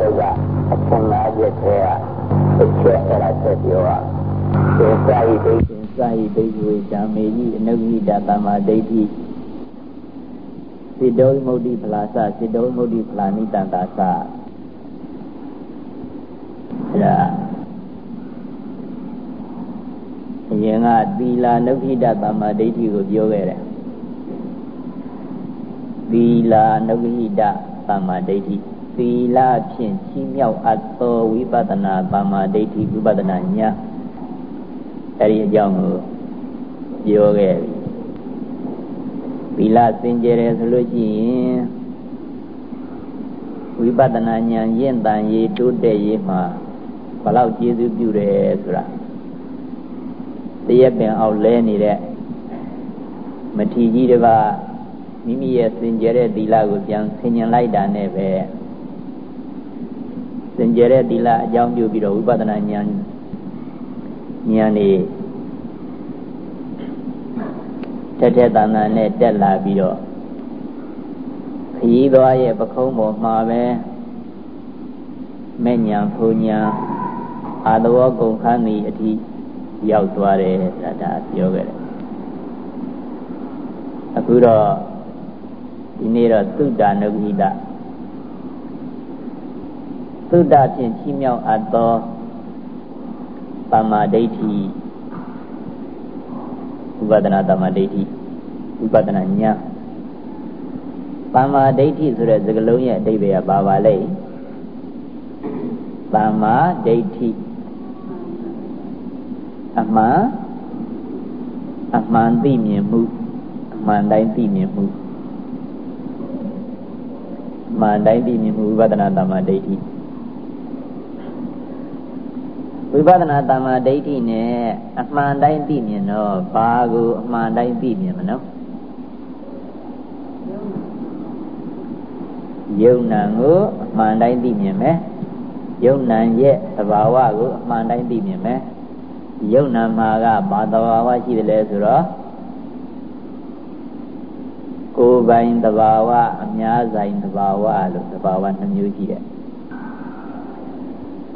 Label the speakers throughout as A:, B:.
A: တုတ်ကအထင်သားချက်ထဲကအချက်အဲ့ဒါဆက်ပြောရသေစာယိဒိဋ္ဌိစာယိဒိဋ္ဌိဝေဇာမေကြီးအနုဂိတသမ္မာဒိဋ္ဌိစိတ္တောမုဒ္ဒိဖလာစစိတ္တောမုဒ္ဒိဖလာနိတန္တာစအဲ့ဒါအရင်ကသီလာနုခိတသမ္မာဒိဋ္ဌိကိုပြောခဲ့တယ်သီလာနုခိတသမ္မာဒိဋ္ဌိ သီလဖြင့်ချီးမြှောက်အပ်သောဝိပဿနာသမ္မာဒိဋ္ဌိဝိပဿနာဉာဏ်အဲဒီအကြောင်းကိုပြောခဲ့ပြီသီလစင်ကြယ်တယ်ဆိုလို့ရှိရင်ဝိပဿနာဉာဏ်ရင့်တန်ရေးတိုးတက်ရေးမှာဘလောက်ကျေးဇူးပြုတယ်ဆိုတာတရက်ပင်အောက်လဲနေတဲ့မထီကြီးတပါမိမိရဲ့စင်ကြယ်တဲ့သီလကိုပြန်ဆင်ញင်လိုက်တာနဲ့ပဲ စင်ကြယ်တဲ့သီလအကြောင်းပြုပြီးတော့ဝိပဿနာဉာဏ်ဉာဏ်นี่တက်တက်တန်တန်နဲ့တက်လာပြီးတော့ခရီးသွားရဲ့ပခုံးပေါ်မှာပဲမဲ့ညာဖုန်ညာအာသဝကုန်ခန်းဤအထိရောက်သွားတယ်ဆိုတာဒါပြောခဲ့တယ်အခုတော့ဒီနေ့တော့သုတ္တနုဂိတ သုတ္တဖြင့်ချီးမြှောက်အပ်သောပမာဒိဋ္ဌိဥပဒနာတမဒိဋ္ဌိဥပဒနာညာပမာဒိဋ္ဌိဆိုတဲ့စကားလုံးရဲ့အဓိပ္ပာယ်ကဘာပါလဲပမာဒိဋ္ဌိအမှန်အမှန်သိမြင်မှုအမှန်တိုင်းသိမြင်မှုအမှန်တိုင်းသိမြင်မှုဝိပဿနာတမဒိဋ္ဌိ ဝိပဿနာတမ္မာဒိဋ္ဌိနဲ့အမှန်တိုင်းသိမြင်တော့ဘာကိုအမှန်တိုင်းသိမြင်မနော်ယုံနံကိုအမှန်တိုင်းသိမြင်မယ်ယုံနံရဲ့သဘာဝကိုအမှန်တိုင်းသိမြင်မယ်ယုံနံမှာကဘာသဘာဝရှိတယ်လဲဆိုတော့ကိုယ်ပိုင်သဘာဝအများဆိုင်သဘာဝလို့သဘာဝနှမျိုးရှိတယ်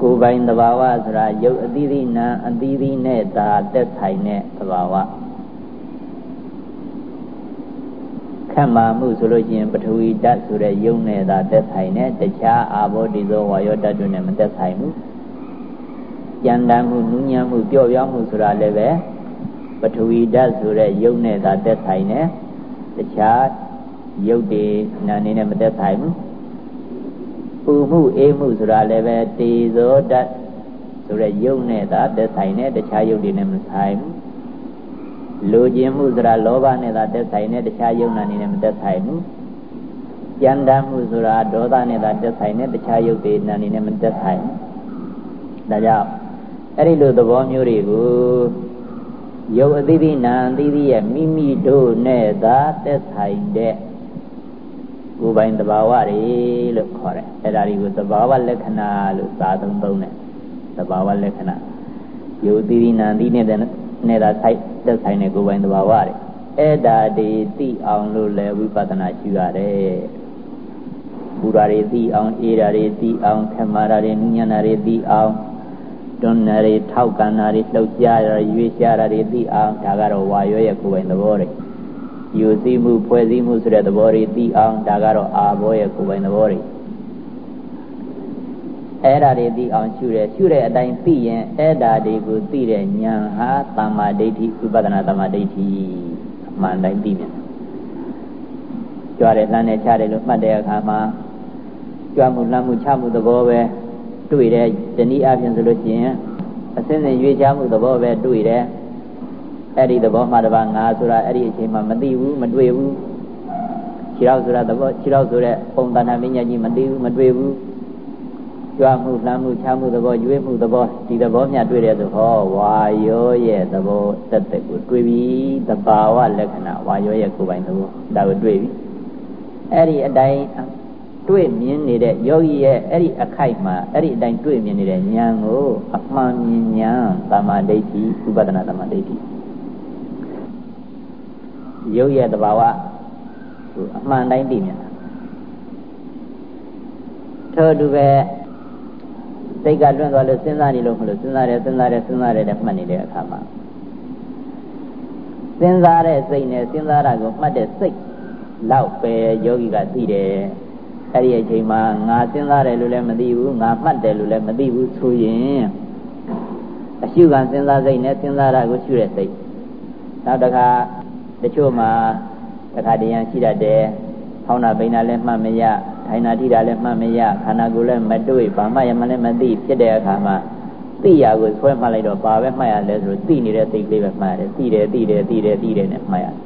A: ကိုယ်ပိုင်သဘာဝဆိုတာရုပ်အသီးသီးနာအသီးသီးနဲ့သာတက်ဆိုင်တဲ့သဘာဝခက်မာမှုဆိုလို့ရှိရင်ပထဝီဓာတ်ဆိုတဲ့ယုံနဲ့သာတက်ဆိုင်တဲ့တခြားအာဘောတိသောဝါယောဓာတ်တွေနဲ့မတက်ဆိုင်ဘူးကြံတမ်းမှုနူးညံ့မှုပျော့ပြောင်းမှုဆိုတာလည်းပဲပထဝီဓာတ်ဆိုတဲ့ယုံနဲ့သာတက်ဆိုင်တဲ့တခြားယုတ်တွေနာနေနဲ့မတက်ဆိုင်ဘူး ပူမှုအေးမှုဆိုတာလည်းပဲတေဇောဓာတ်ဆိုတဲ့ယုတ်နဲ့သာတက်ဆိုင်တဲ့တခြားယုတ်တွေနဲ့မဆိုင်ဘူးလူကျင်မှုဆိုတာလောဘနဲ့သာတက်ဆိုင်တဲ့တခြားယုတ်နာနေနဲ့မတက်ဆိုင်ဘူးကြံတမ်းမှုဆိုတာဒေါသနဲ့သာတက်ဆိုင်တဲ့တခြားယုတ်တွေနာနေနဲ့မတက်ဆိုင်ဘူးဒါကြောင့်အဲ့ဒီလိုသဘောမျိုးတွေကိုယုတ်အသီးသီးနာအသီးသီးရဲ့မိမိတို့နဲ့သာတက်ဆိုင်တဲ့ ကိုယ်ပိုင်သဘာဝတွေလို့ခေါ်တယ်အဲ့ဒါတွေကိုသဘာဝလက္ခဏာလို့သာသုံးသုံးတယ်သဘာဝလက္ခဏာယုတ်သီးသီးနာသီးနဲ့နဲ့သာဆိုင်သက်ဆိုင်တဲ့ကိုယ်ပိုင်သဘာဝတွေအဲ့ဒါတွေသိအောင်လို့လည်းဝိပဿနာရှိရတယ်ပူရာတွေသိအောင်အေးရာတွေသိအောင်ခမာရာတွေဉာဏ်ရာတွေသိအောင်တွန်းရာတွေထောက်ကန်ရာတွေလှုပ်ရှားရာရွေးရှားရာတွေသိအောင်ဒါကတော့ဝါရောရဲ့ကိုယ်ပိုင်သဘောတွေ ယူသိမှုဖွဲ့စည်းမှုဆိုတဲ့သဘောတွေသိအောင်ဒါကတော့အာဘောရဲ့ကိုယ်ပိုင်သဘောတွေအဲ့ဒါတွေသိအောင်ရှုတယ်ရှုတဲ့အတိုင်းသိရင်အဲ့ဒါတွေကိုသိတဲ့ဉာဏ်ဟာတမ္မာဒိဋ္ဌိဥပဒနာတမ္မာဒိဋ္ဌိအမှန်တိုင်းသိမြင်ကြွားတယ်လှမ်းတယ်ချတယ်လို့မှတ်တဲ့အခါမှာကြွားမှုလှမ်းမှုချမှုသဘောပဲတွေ့တယ်တနည်းအားဖြင့်ဆိုလို့ရှိရင်အစင်းစင်ရွေးချမှုသဘောပဲတွေ့တယ် အဲ့ဒီသဘောမှတပါငါဆိုတာအဲ့ဒီအချိန်မှမသိဘူးမတွေ့ဘူးခြေထောက်ဆိုတာသဘောခြေထောက်ဆိုတဲ့ပုံသဏ္ဍာန်မညာကြီးမသိဘူးမတွေ့ဘူးကြွမှုလှမ်းမှုချမှုသဘောရွေးမှုသဘောဒီသဘောမျှတွေ့တယ်ဆိုဟောဝါယောရဲ့သဘောတက်တက်ကိုတွေ့ပြီသဘာဝလက္ခဏာဝါယောရဲ့ကိုယ်ပိုင်သဘောဒါကိုတွေ့ပြီအဲ့ဒီအတိုင်းတွေ့မြင်နေတဲ့ယောဂီရဲ့အဲ့ဒီအခိုက်မှာအဲ့ဒီအတိုင်းတွေ့မြင်နေတဲ့ဉာဏ်ကိုအမှန်မြင်ဉာဏ်သမာဓိဋ္ဌိဥပဒနာသမာဓိဋ္ဌိ ရုပ်ရဲ့တဘာဝအမှန်တိုင်းသိမြင်တာထို့တူပဲစိတ်ကလွင့်သွားလို့စဉ်းစားနေလို့မလို့စဉ်းစားတယ်စဉ်းစားတယ်စဉ်းစားတယ်တဲ့မှတ်နေတဲ့အခါမှာစဉ်းစားတဲ့စိတ်နဲ့စဉ်းစားတာကိုမှတ်တဲ့စိတ်လောက်ပဲယောဂီကသိတယ်အဲ့ဒီအချိန်မှာငါစဉ်းစားတယ်လို့လည်းမသိဘူးငါမှတ်တယ်လို့လည်းမသိဘူးဆိုရင်အရှုခံစဉ်းစားစိတ်နဲ့စဉ်းစားတာကိုရှုတဲ့စိတ်နောက်တစ်ခါ တချို့မှာတစ်ခါတည်းရန်ရှိတတ်တယ်ဖောင်းတာပိန်တာလည်းမှတ်မရထိုင်တာထိတာလည်းမှတ်မရခန္ဓာကိုယ်လည်းမတွေ့ဘာမှရမလည်းမသိဖြစ်တဲ့အခါမှာသိရကိုဆွဲမှတ်လိုက်တော့ဘာပဲမှတ်ရလဲဆိုသိနေတဲ့စိတ်လေးပဲမှတ်ရတယ်သိတယ်သိတယ်သိတယ်သိတယ်နဲ့မှတ်ရတယ်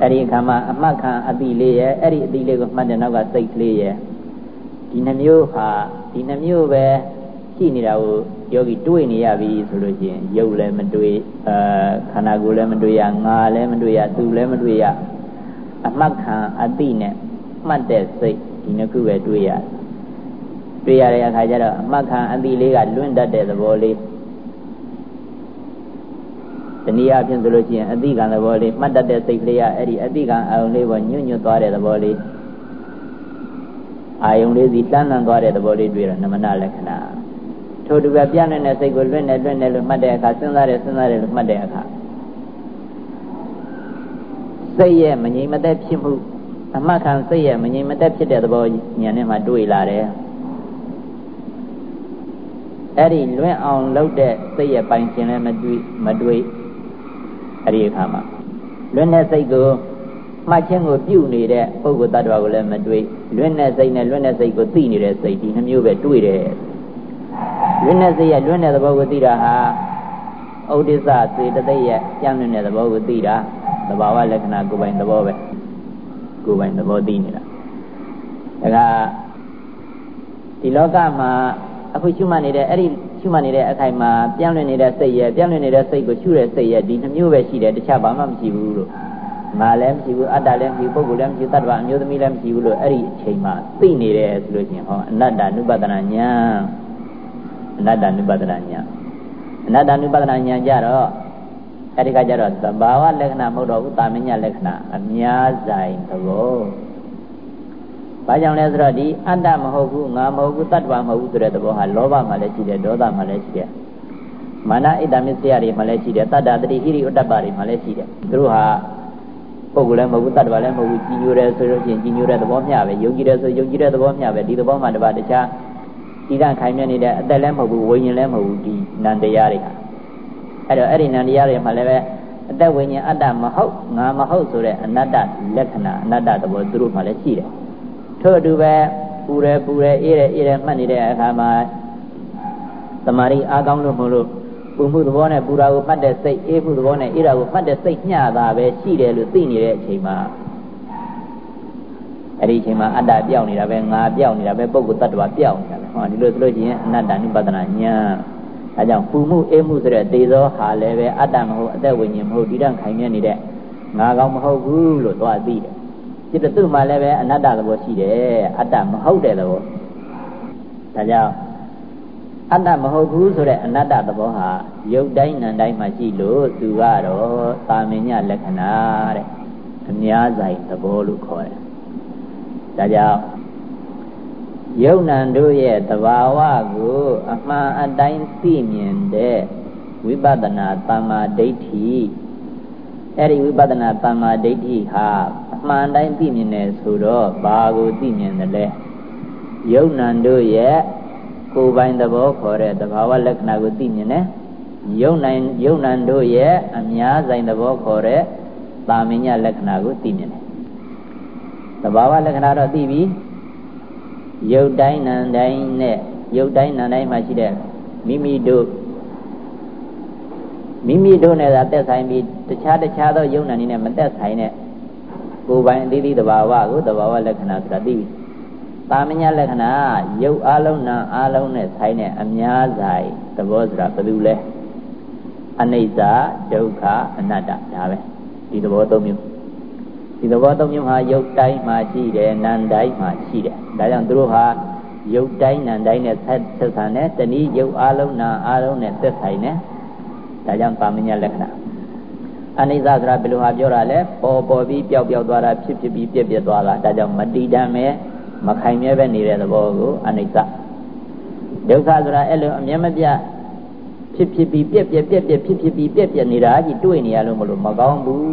A: အဲ့ဒီအခါမှာအမှတ်ခံအတိလေးရဲ့အဲ့ဒီအတိလေးကိုမှတ်တဲ့နောက်ကစိတ်ကလေးရဲ့ဒီနှမျိုးဟာဒီနှမျိုးပဲရှိနေတာကို ယောဂီတွေးနေရပြီဆိုလို့ရှိရင်ရုပ်လည်းမတွေးအဲခန္ဓာကိုယ်လည်းမတွေးရငါလည်းမတွေးရသူလည်းမတွေးရအမှတ်ခံအတိနဲ့မှတ်တဲ့စိတ်ဒီနှစ်ခုပဲတွေးရတယ်တွေ့ရတဲ့အခါကျတော့အမှတ်ခံအတိလေးကလွင့်တတ်တဲ့သဘောလေးတနည်းအားဖြင့်ဆိုလို့ရှိရင်အတိကံသဘောလေးမှတ်တတ်တဲ့စိတ်ကလေးကအဲ့ဒီအတိကံအာယုံလေးပေါ်ညွတ်ညွတ်သွားတဲ့သဘောလေးအာယုံလေးစီတန်းတန်းသွားတဲ့သဘောလေးတွေ့တော့နမနာလက္ခဏာ ထို့တူပဲပြန့်နေတဲ့စိတ်ကိုလွင့်နေလွင့်နေလို့မှတ်တဲ့အခါစဉ်းစားတယ်စဉ်းစားတယ်လို့မှတ်တဲ့အခါစိတ်ရဲ့မငြိမ်မသက်ဖြစ်မှုအမှတ်ခံစိတ်ရဲ့မငြိမ်မသက်ဖြစ်တဲ့သဘောဉာဏ်နဲ့မှတွေ့လာတယ်အဲ့ဒီလွင့်အောင်လုပ်တဲ့စိတ်ရဲ့ပိုင်ရှင်လည်းမတွေ့မတွေ့အဲ့ဒီအခါမှာလွင့်တဲ့စိတ်ကိုမှတ်ခြင်းကိုပြုနေတဲ့ပုဂ္ဂိုလ်တ attva ကိုလည်းမတွေ့လွင့်တဲ့စိတ်နဲ့လွင့်တဲ့စိတ်ကိုသိနေတဲ့စိတ်ဒီနှမျိုးပဲတွေ့တယ် လွင့်တဲ့စိတ်ရဲ့လွင့်တဲ့သဘောကိုသိတာဟာဩဒိစ္စစေတသိက်ရဲ့ကြံ့လွင့်တဲ့သဘောကိုသိတာသဘာဝလက္ခဏာကိုယ်ပိုင်သဘောပဲကိုယ်ပိုင်သဘောသိနေတာဒါကဒီလောကမှာအခုရှုမှတ်နေတဲ့အဲ့ဒီရှုမှတ်နေတဲ့အခိုင်မှာပြန့်လွင့်နေတဲ့စိတ်ရဲ့ပြန့်လွင့်နေတဲ့စိတ်ကိုရှုတဲ့စိတ်ရဲ့ဒီနှမျိုးပဲရှိတယ်တခြားဘာမှမရှိဘူးလို့ငါလည်းမရှိဘူးအတ္တလည်းမရှိဘူးပုဂ္ဂိုလ်လည်းမရှိဘူးတတ္တဝအမျိုးသမီးလည်းမရှိဘူးလို့အဲ့ဒီအချိန်မှာသိနေတယ်ဆိုလို့ရှိရင်ဟောအနတ္တနုပဒနာညာ အနတ္တနုပဒနာညာအနတ္တနုပဒနာညာကြတော့အဲ့ဒီကကြတော့သဘာဝလက္ခဏာမဟုတ်တော့ဘူးတာမညလက္ခဏာအများဆိုင်သဘောဘာကြောင့်လဲဆိုတော့ဒီအတ္တမဟုတ်ဘူးငါမဟုတ်ဘူးတတ္တဝမဟုတ်ဘူးဆိုတဲ့သဘောဟာလောဘမှလည်းရှိတယ်ဒေါသမှလည်းရှိတယ်မာနဣဒ္ဓမစ္စယတွေမှလည်းရှိတယ်တတ္တတတိဟိရိဥတ္တပတွေမှလည်းရှိတယ်သူတို့ဟာပုဂ္ဂိုလ်လည်းမဟုတ်ဘူးတတ္တဝလည်းမဟုတ်ဘူးကြီးညိုတယ်ဆိုလို့ရှိရင်ကြီးညိုတဲ့သဘောမျှပဲယုံကြည်တယ်ဆိုယုံကြည်တဲ့သဘောမျှပဲဒီသဘောမှတပါတခြား ဒီကခိုင်မြဲနေတဲ့အသက်လည်းမဟုတ်ဘူးဝိညာဉ်လည်းမဟုတ်ဘူးဒီနန္တရားတွေဟာအဲ့တော့အဲ့ဒီနန္တရားတွေမှလည်းပဲအသက်ဝိညာဉ်အတ္တမဟုတ်ငါမဟုတ်ဆိုတဲ့အနတ္တလက္ခဏာအနတ္တသဘောသူတို့မှလည်းရှိတယ်ထို့အတူပဲပူတယ်ပူတယ်အေးတယ်အေးတယ်မှတ်နေတဲ့အခါမှာသမာဓိအားကောင်းလို့မလို့ပူမှုသဘောနဲ့ပူတာကိုမှတ်တဲ့စိတ်အေးမှုသဘောနဲ့အေးတာကိုမှတ်တဲ့စိတ်ညှတာပဲရှိတယ်လို့သိနေတဲ့အချိန်မှာ အဲ့ဒီအချိန်မှာအတ္တပြောင်းနေတာပဲငါပြောင်းနေတာပဲပုဂ္ဂိုလ်တ attva ပြောင်းနေတာပဲဟောဒီလိုဆိုလို့ရှိရင်အနတ္တနုပဒနာညာဒါကြောင့်ပူမှုအေးမှုဆိုတဲ့တေသောဟာလည်းပဲအတ္တမဟုတ်အသက်ဝိညာဉ်မဟုတ်ဒီတန်ခိုင်မြဲနေတဲ့ငါကောင်မဟုတ်ဘူးလို့သွားသိတယ်จิตတုမှလည်းပဲအနတ္တသဘောရှိတယ်အတ္တမဟုတ်တဲ့သဘောဒါကြောင့်အတ္တမဟုတ်ဘူးဆိုတဲ့အနတ္တသဘောဟာရုပ်တိုင်းနာမ်တိုင်းမှာရှိလို့သူကတော့သာမညလက္ခဏာတဲ့အများဆိုင်သဘောလို့ခေါ်တယ် ဒါကြောင့်ယုံနံတို့ရဲ့တဘာဝကို အမှန်အတိုင်းသိမြင်တဲ့ဝိပဿနာတမ္မာဒိဋ္ဌိအဲ့ဒီဝိပဿနာတမ္မာဒိဋ္ဌိဟာအမှန်တိုင်းသိမြင်တယ်ဆိုတော့ဘာကိုသိမြင်တယ်လဲယုံနံတို့ရဲ့ကိုယ်ပိုင်သဘောခေါ်တဲ့တဘာဝလက္ခဏာကိုသိမြင်တယ်ယုံနိုင်ယုံနံတို့ရဲ့အများဆိုင်သဘောခေါ်တဲ့တာမညလက္ခဏာကိုသိမြင်တယ် တဘာဝလက္ခဏာတော့သိပြီရုပ်တိုင်းနာမ်တိုင်းနဲ့ရုပ်တိုင်းနာမ်တိုင်းမှာရှိတဲ့မိမိတို့မိမိတို့နဲ့သာသက်ဆိုင်ပြီးတခြားတခြားသောယုံနာနေနဲ့မသက်ဆိုင်တဲ့ကိုယ်ပိုင်အသေးသေးတဘာဝကိုတဘာဝလက္ခဏာဆိုတာသိပြီ။တာမညာလက္ခဏာရုပ်အလုံးနာအလုံးနဲ့ဆိုင်တဲ့အများဆိုင်သဘောဆိုတာဘယ်လိုလဲ။အနိစ္စဒုက္ခအနတ္တဒါပဲဒီသဘောသုံးမျိုး ဒီသဘောသုံးမျိုးဟာရုပ်တိုင်းမှာရှိတယ်နာမ်တိုင်းမှာရှိတယ်ဒါကြောင့်သူတို့ဟာရုပ်တိုင်းနာမ်တိုင်းနဲ့ဆက်ဆက်ဆံတယ်တနည်းရုပ်အလုံးနာအလုံးနဲ့သက်ဆိုင်တယ်ဒါကြောင့်ကာမညလက္ခဏာအနိစ္စဆိုတာဘယ်လိုဟာပြောတာလဲပေါ်ပေါ်ပြီးပျောက်ပျောက်သွားတာဖြစ်ဖြစ်ပြီးပြက်ပြက်သွားတာဒါကြောင့်မတည်တမ်းမဲမခိုင်မြဲပဲနေတဲ့သဘောကိုအနိစ္စဒုက္ခဆိုတာအဲ့လိုအမြဲမပြတ်ဖြစ်ဖြစ်ပြီးပြက်ပြက်ပြက်ပြက်ဖြစ်ဖြစ်ပြီးပြက်ပြက်နေတာကြီးတွေ့နေရလို့မလို့မကောင်းဘူး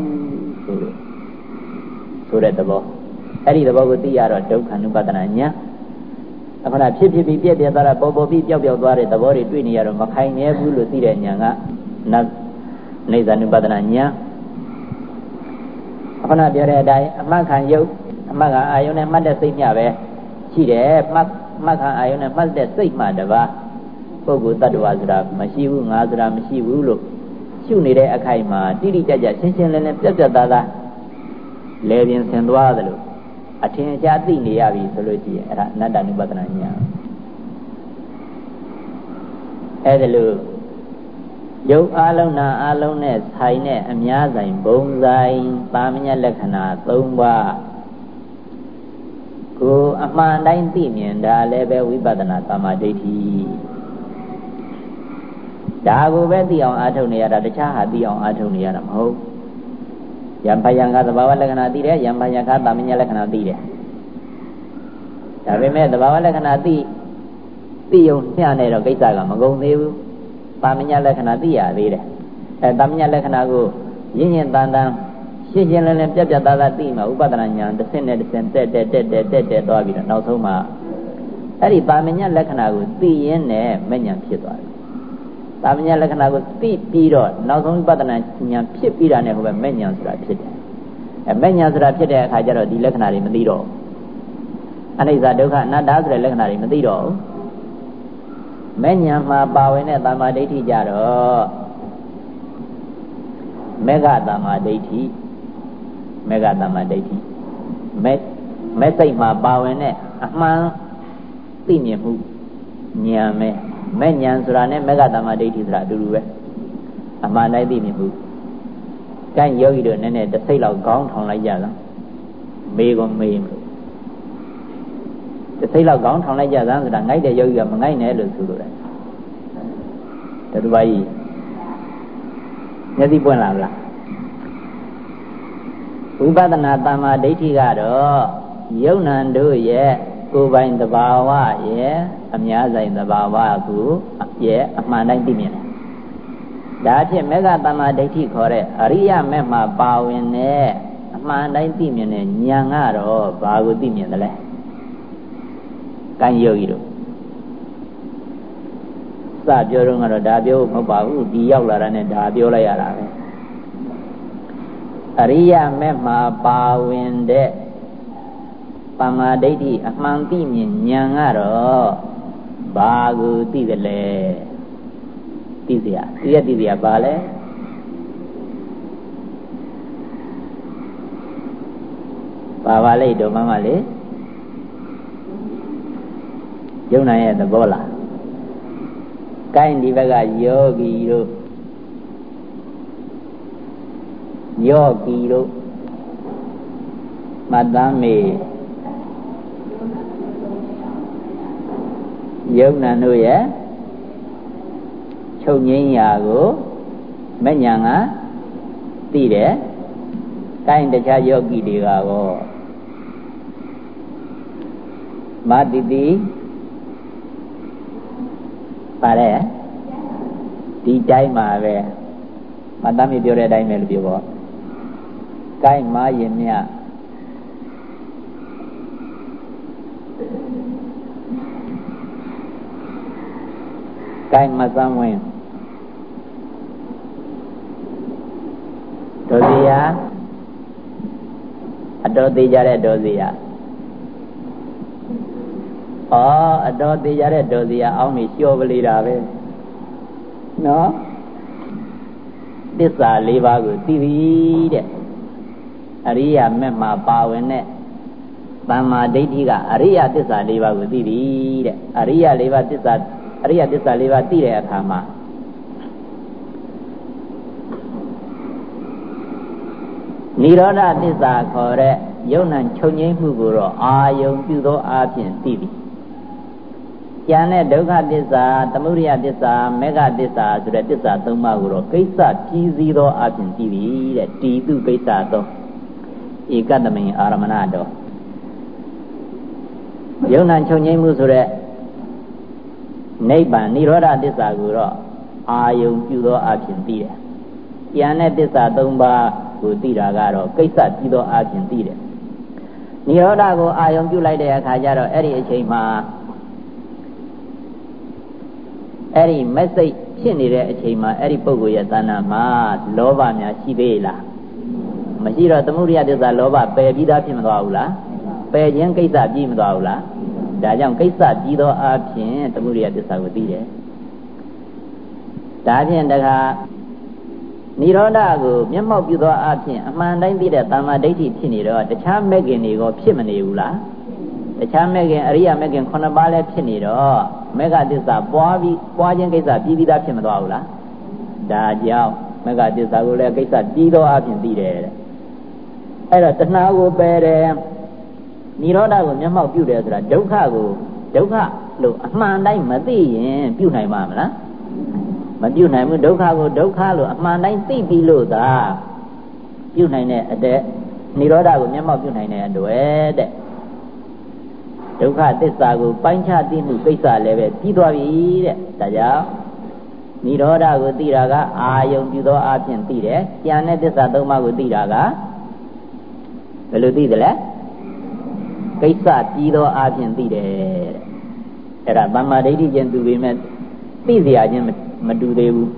A: ဆိုလို့ ဆိုတဲ့သဘောအဲ့ဒီသဘောကိုသိရတော့ဒုက္ခ ानु ပဒနာညာအခုနဖြစ်ဖြစ်ပြီးပြက်ပြက်သွားတာပေါ်ပေါ်ပြီးပျောက်ပျောက်သွားတဲ့သဘောတွေတွေ့နေရတော့မခိုင်မြဲဘူးလို့သိတဲ့ညာကနတ်နေဇာ ानु ပဒနာညာအခုနပြောတဲ့အတိုင်းအမှတ်ခံယုတ်အမှတ်ခံအာယုန်နဲ့မှတ်တဲ့စိတ်ညပဲရှိတယ်မှတ်မှတ်ခံအာယုန်နဲ့မှတ်တဲ့စိတ်မှတပါးပုဂ္ဂိုလ်တ attva ဆိုတာမရှိဘူးငါဆိုတာမရှိဘူးလို့ရှုနေတဲ့အခိုက်မှာတိတိကျကျရှင်းရှင်းလင်းလင်းပြတ်ပြတ်သားသား လဲပြင်းဆင်သွားသလိုအထင်ရှားသိနေရပြီဆိုလို့ရှိရင်အဲ့ဒါအနတ္တနုပဒနာညာအဲ့ဒါလို့ရုပ်အလုံးနာအလုံးနဲ့ဆိုင်တဲ့အများဆိုင်ဘုံဆိုင်ပါမညလက္ခဏာ၃ပါးကိုအမှန်တိုင်းသိမြင်တာလည်းပဲဝိပဿနာသမာဓိဋ္ဌိဒါကိုပဲသိအောင်အားထုတ်နေရတာတခြားဟာသိအောင်အားထုတ်နေရတာမဟုတ် ယံပယံကသဘာဝလက္ခဏာသိတယ်ယံပယံကတာမညလက္ခဏာသိတယ်ဒါပေမဲ့သဘာဝလက္ခဏာသိသိုံမျှနေတော့ကိစ္စကမကုန်သေးဘူးတာမညလက္ခဏာသိရသေးတယ်အဲတာမညလက္ခဏာကိုရင်းရင်တန်တန်ရှင်းရှင်းလင်းလင်းပြတ်ပြတ်သားသားသိမှဥပဒနာဉာဏ်တစ်ဆင့်နဲ့တစ်ဆင့်တက်တက်တက်တက်တက်တက်သွားပြီးတော့နောက်ဆုံးမှအဲ့ဒီပါမညလက္ခဏာကိုသိရင်းနဲ့မဉဏ်ဖြစ်သွားတယ် သာမညလက္ခဏာကိုသိပြီးတော့နောက်ဆုံးပဒနာဉာဏ်ဖြစ်ပြီးတာနဲ့ဟိုပဲမဲ့ဉာဏ်ဆိုတာဖြစ်တယ်အဲမဲ့ဉာဏ်ဆိုတာဖြစ်တဲ့အခါကျတော့ဒီလက္ခဏာတွေမသိတော့အနိစ္စဒုက္ခအနတ္တဆိုတဲ့လက္ခဏာတွေမသိတော့ဘူးမဲ့ဉာဏ်မှာပါဝင်တဲ့သမာဓိဋ္ဌိကြတော့မေဃသမာဓိဋ္ဌိမေဃသမာဓိဋ္ဌိမဲ့မဲ့စိတ်မှာပါဝင်တဲ့အမှန်သိမြင်မှုဉာဏ်မဲ့ မဲ့ညာဆိုတာနဲ့မေဃတမဒိဋ္ဌိဆိုတာအတူတူပဲအမှန်တိုင်းသိမြင်ဘူး။ကဲယောဂီတို့နည်းနည်းတစ်စိတ်လောက်ခေါင်းထောင်လိုက်ကြလား။မေကောမေးမလို့တစ်စိတ်လောက်ခေါင်းထောင်လိုက်ကြသမ်းဆိုတာငိုက်တဲ့ယောဂီကမငိုက်နဲ့လို့ဆိုလိုတယ်။တတူပါကြီးမျက်စိပွင့်လာလားဝိပဿနာတမ္မာဒိဋ္ဌိကတော့ယုံနံတို့ရဲ့ကိုယ်ပိုင်တဘာဝရဲ့ အများဆိုင်သဘာဝကိုရဲ့အမှန်တိုင်းသိမြင်တယ်။ဒါဖြင့်မေဃတမ္မာဒိဋ္ဌိခေါ်တဲ့အရိယမေမှာပါဝင်တဲ့အမှန်တိုင်းသိမြင်တဲ့ဉာဏ်ကတော့ဘာကိုသိမြင်တယ်လဲ။ကံယောဂီတို့စပြောတော့ကတော့ဒါပြောမဟုတ်ပါဘူးဒီရောက်လာတာနဲ့ဒါပြောလိုက်ရတာပဲအရိယမေမှာပါဝင်တဲ့ပမာဒိဋ္ဌိအမှန်သိမြင်ဉာဏ်ကတော့ ဘာကိုသိသလဲသိเสียသိရသိเสียဘာလဲပါပါလိတ်တော့မမလေးယုံနိုင်ရဲ့သဘောလားကိုင်းဒီဘက်ကယောဂီတို့ယောဂီတို့မတမ်းမေ ယုံနာတို့ရဲ့ချုပ်ငိမ့်ရာကိုမညံကသိတယ်။ကိုင်းတခြားယောဂီတွေကရောမတိတိပါတယ်ဒီတိုင်းမှာပဲမတမ်းမပြောတဲ့အတိုင်းပဲလို့ပြောပေါ့။ကိုင်းမရင်မြ ကိုင်းမစမ်းဝင်ဒေါစီယာအတော်သေးကြတဲ့ဒေါစီယာဩအတော်သေးကြတဲ့ဒေါစီယာအောင်းနေလျှော်ပလေတာပဲနော်သစ္စာ၄ပါးကိုသိပြီတဲ့အရိယာမက်မှာပါဝင်တဲ့တမ္မာဒိဋ္ဌိကအရိယသစ္စာ၄ပါးကိုသိပြီတဲ့အရိယ၄ပါးသစ္စာ အရိယသစ္စာလေးပါးသိတဲ့အခါမှာနိရောဓသစ္စာခေါ်တဲ့ယုံ nant ချုပ်ငိမ့်မှုကိုတော့အာယုံပြုသောအပြင်သိပြီ။ကျန်တဲ့ဒုက္ခသစ္စာသမုဒိယသစ္စာမေဃသစ္စာဆိုတဲ့သစ္စာသုံးပါးကိုတော့ကိစ္စကြီးစည်းသောအပြင်သိပြီတဲ့။တီတုကိစ္စသောဧကတမိန်အာရမဏတော်ယုံ nant ချုပ်ငိမ့်မှုဆိုတဲ့ နိဗ္ဗာန်និရောဓသစ္စာကိုတော့အာယုံပြုသောအဖြစ်သိတယ်။ဉာဏ်နဲ့သစ္စာ၃ပါးကိုသိတာကတော့ကိစ္စပြီးသောအဖြစ်သိတယ်။និရောဓကိုအာယုံပြုလိုက်တဲ့အခါကျတော့အဲ့ဒီအချိန်မှာအဲ့ဒီမက်စိတ်ဖြစ်နေတဲ့အချိန်မှာအဲ့ဒီပုဂ္ဂိုလ်ရဲ့သဏ္ဍာန်မှာလောဘများရှိသေးလားမရှိတော့သမုဒိယသစ္စာလောဘပယ်ပြီးသားဖြစ်မသွားဘူးလားပယ်ခြင်းကိစ္စပြီးမသွားဘူးလား ဒါကြောင့်ကိစ္စပြီးသောအဖြစ်သမုဒိယသစ္စာကိုသိတယ်ဒါဖြင့်တခါနိရောဓကိုမျက်မှောက်ပြုသောအဖြစ်အမှန်တိုင်းသိတဲ့တမ္မာဒိဋ္ဌိဖြစ်နေတော့တခြားမဲ့ခင်တွေကိုဖြစ်မနေဘူးလားတခြားမဲ့ခင်အရိယာမဲ့ခင်9ပါးလည်းဖြစ်နေတော့မေဃသစ္စာပွားပြီးပွားခြင်းကိစ္စပြီးပြီးသားဖြစ်မသွားဘူးလားဒါကြောင့်မေဃသစ္စာကိုလည်းကိစ္စပြီးသောအဖြစ်သိတယ်တဲ့အဲ့တော့တဏှာကိုပယ်တယ် နိရောဓကိုမျက်မှောက်ပြုတယ်ဆိုတာဒုက္ခကိုဒုက္ခလို့အမှန်တိုင်းမသိရင်ပြုနိုင်မှာမလားမပြုနိုင်ဘူးဒုက္ခကိုဒုက္ခလို့အမှန်တိုင်းသိပြီးလို့သာပြုနိုင်တဲ့အတဲ့နိရောဓကိုမျက်မှောက်ပြုနိုင်တဲ့အတွေ့တဲ့ဒုက္ခသစ္စာကိုပိုင်းခြားသိမှုကိစ္စလည်းပဲပြီးသွားပြီတဲ့ဒါကြောင့်နိရောဓကိုသိတာကအာယုံပြုသောအဖြစ်သိတယ်ကြံတဲ့သစ္စာသုံးပါးကိုသိတာကဘယ်လိုသိသလဲ ကိစ္စပြီးသောအဖြစ်သိတယ်တဲ့အဲ့ဒါသမ္မာဒိဋ္ဌိချင်းသူပေမဲ့သိเสียခြင်းမတူသေးဘူး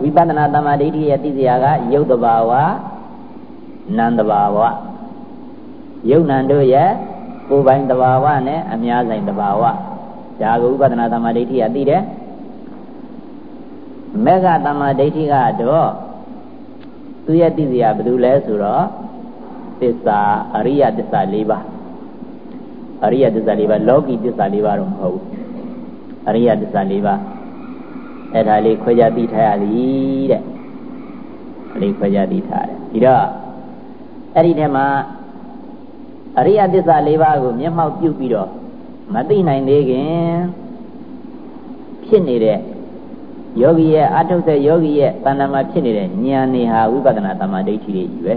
A: ဝိပဿနာသမ္မာဒိဋ္ဌိရဲ့သိเสียကယုတ်တဘာဝနန္တဘာဝယုတ်နံတို့ရဲ့ကိုယ်ပိုင်တဘာဝနဲ့အများဆိုင်တဘာဝဒါကိုဥပဒနာသမ္မာဒိဋ္ဌိကသိတယ်မေဃသမ္မာဒိဋ္ဌိကတော့သူရဲ့သိစရာဘာလို့လဲဆိုတော့သစ္စာအရိယသစ္စာ၄ပါး အရိယသစ္စာ၄ပါးလောကီသစ္စာ၄ပါးတော့မဟုတ်ဘူးအရိယသစ္စာ၄ပါးအဲ့ဒါလေးခွဲခြားသိထားရသည်တဲ့အလေးခွဲခြားသိထားတယ်ဒီတော့အဲ့ဒီထဲမှာအရိယသစ္စာ၄ပါးကိုမျက်မှောက်ပြုပြီးတော့မသိနိုင်သေးခင်ဖြစ်နေတဲ့ယောဂီရဲ့အထုတ်တဲ့ယောဂီရဲ့တဏ္ဍာမှာဖြစ်နေတဲ့ဉာဏ်နေဟာဝိပဿနာတမ္မာဒိဋ္ဌိတွေကြီးပဲ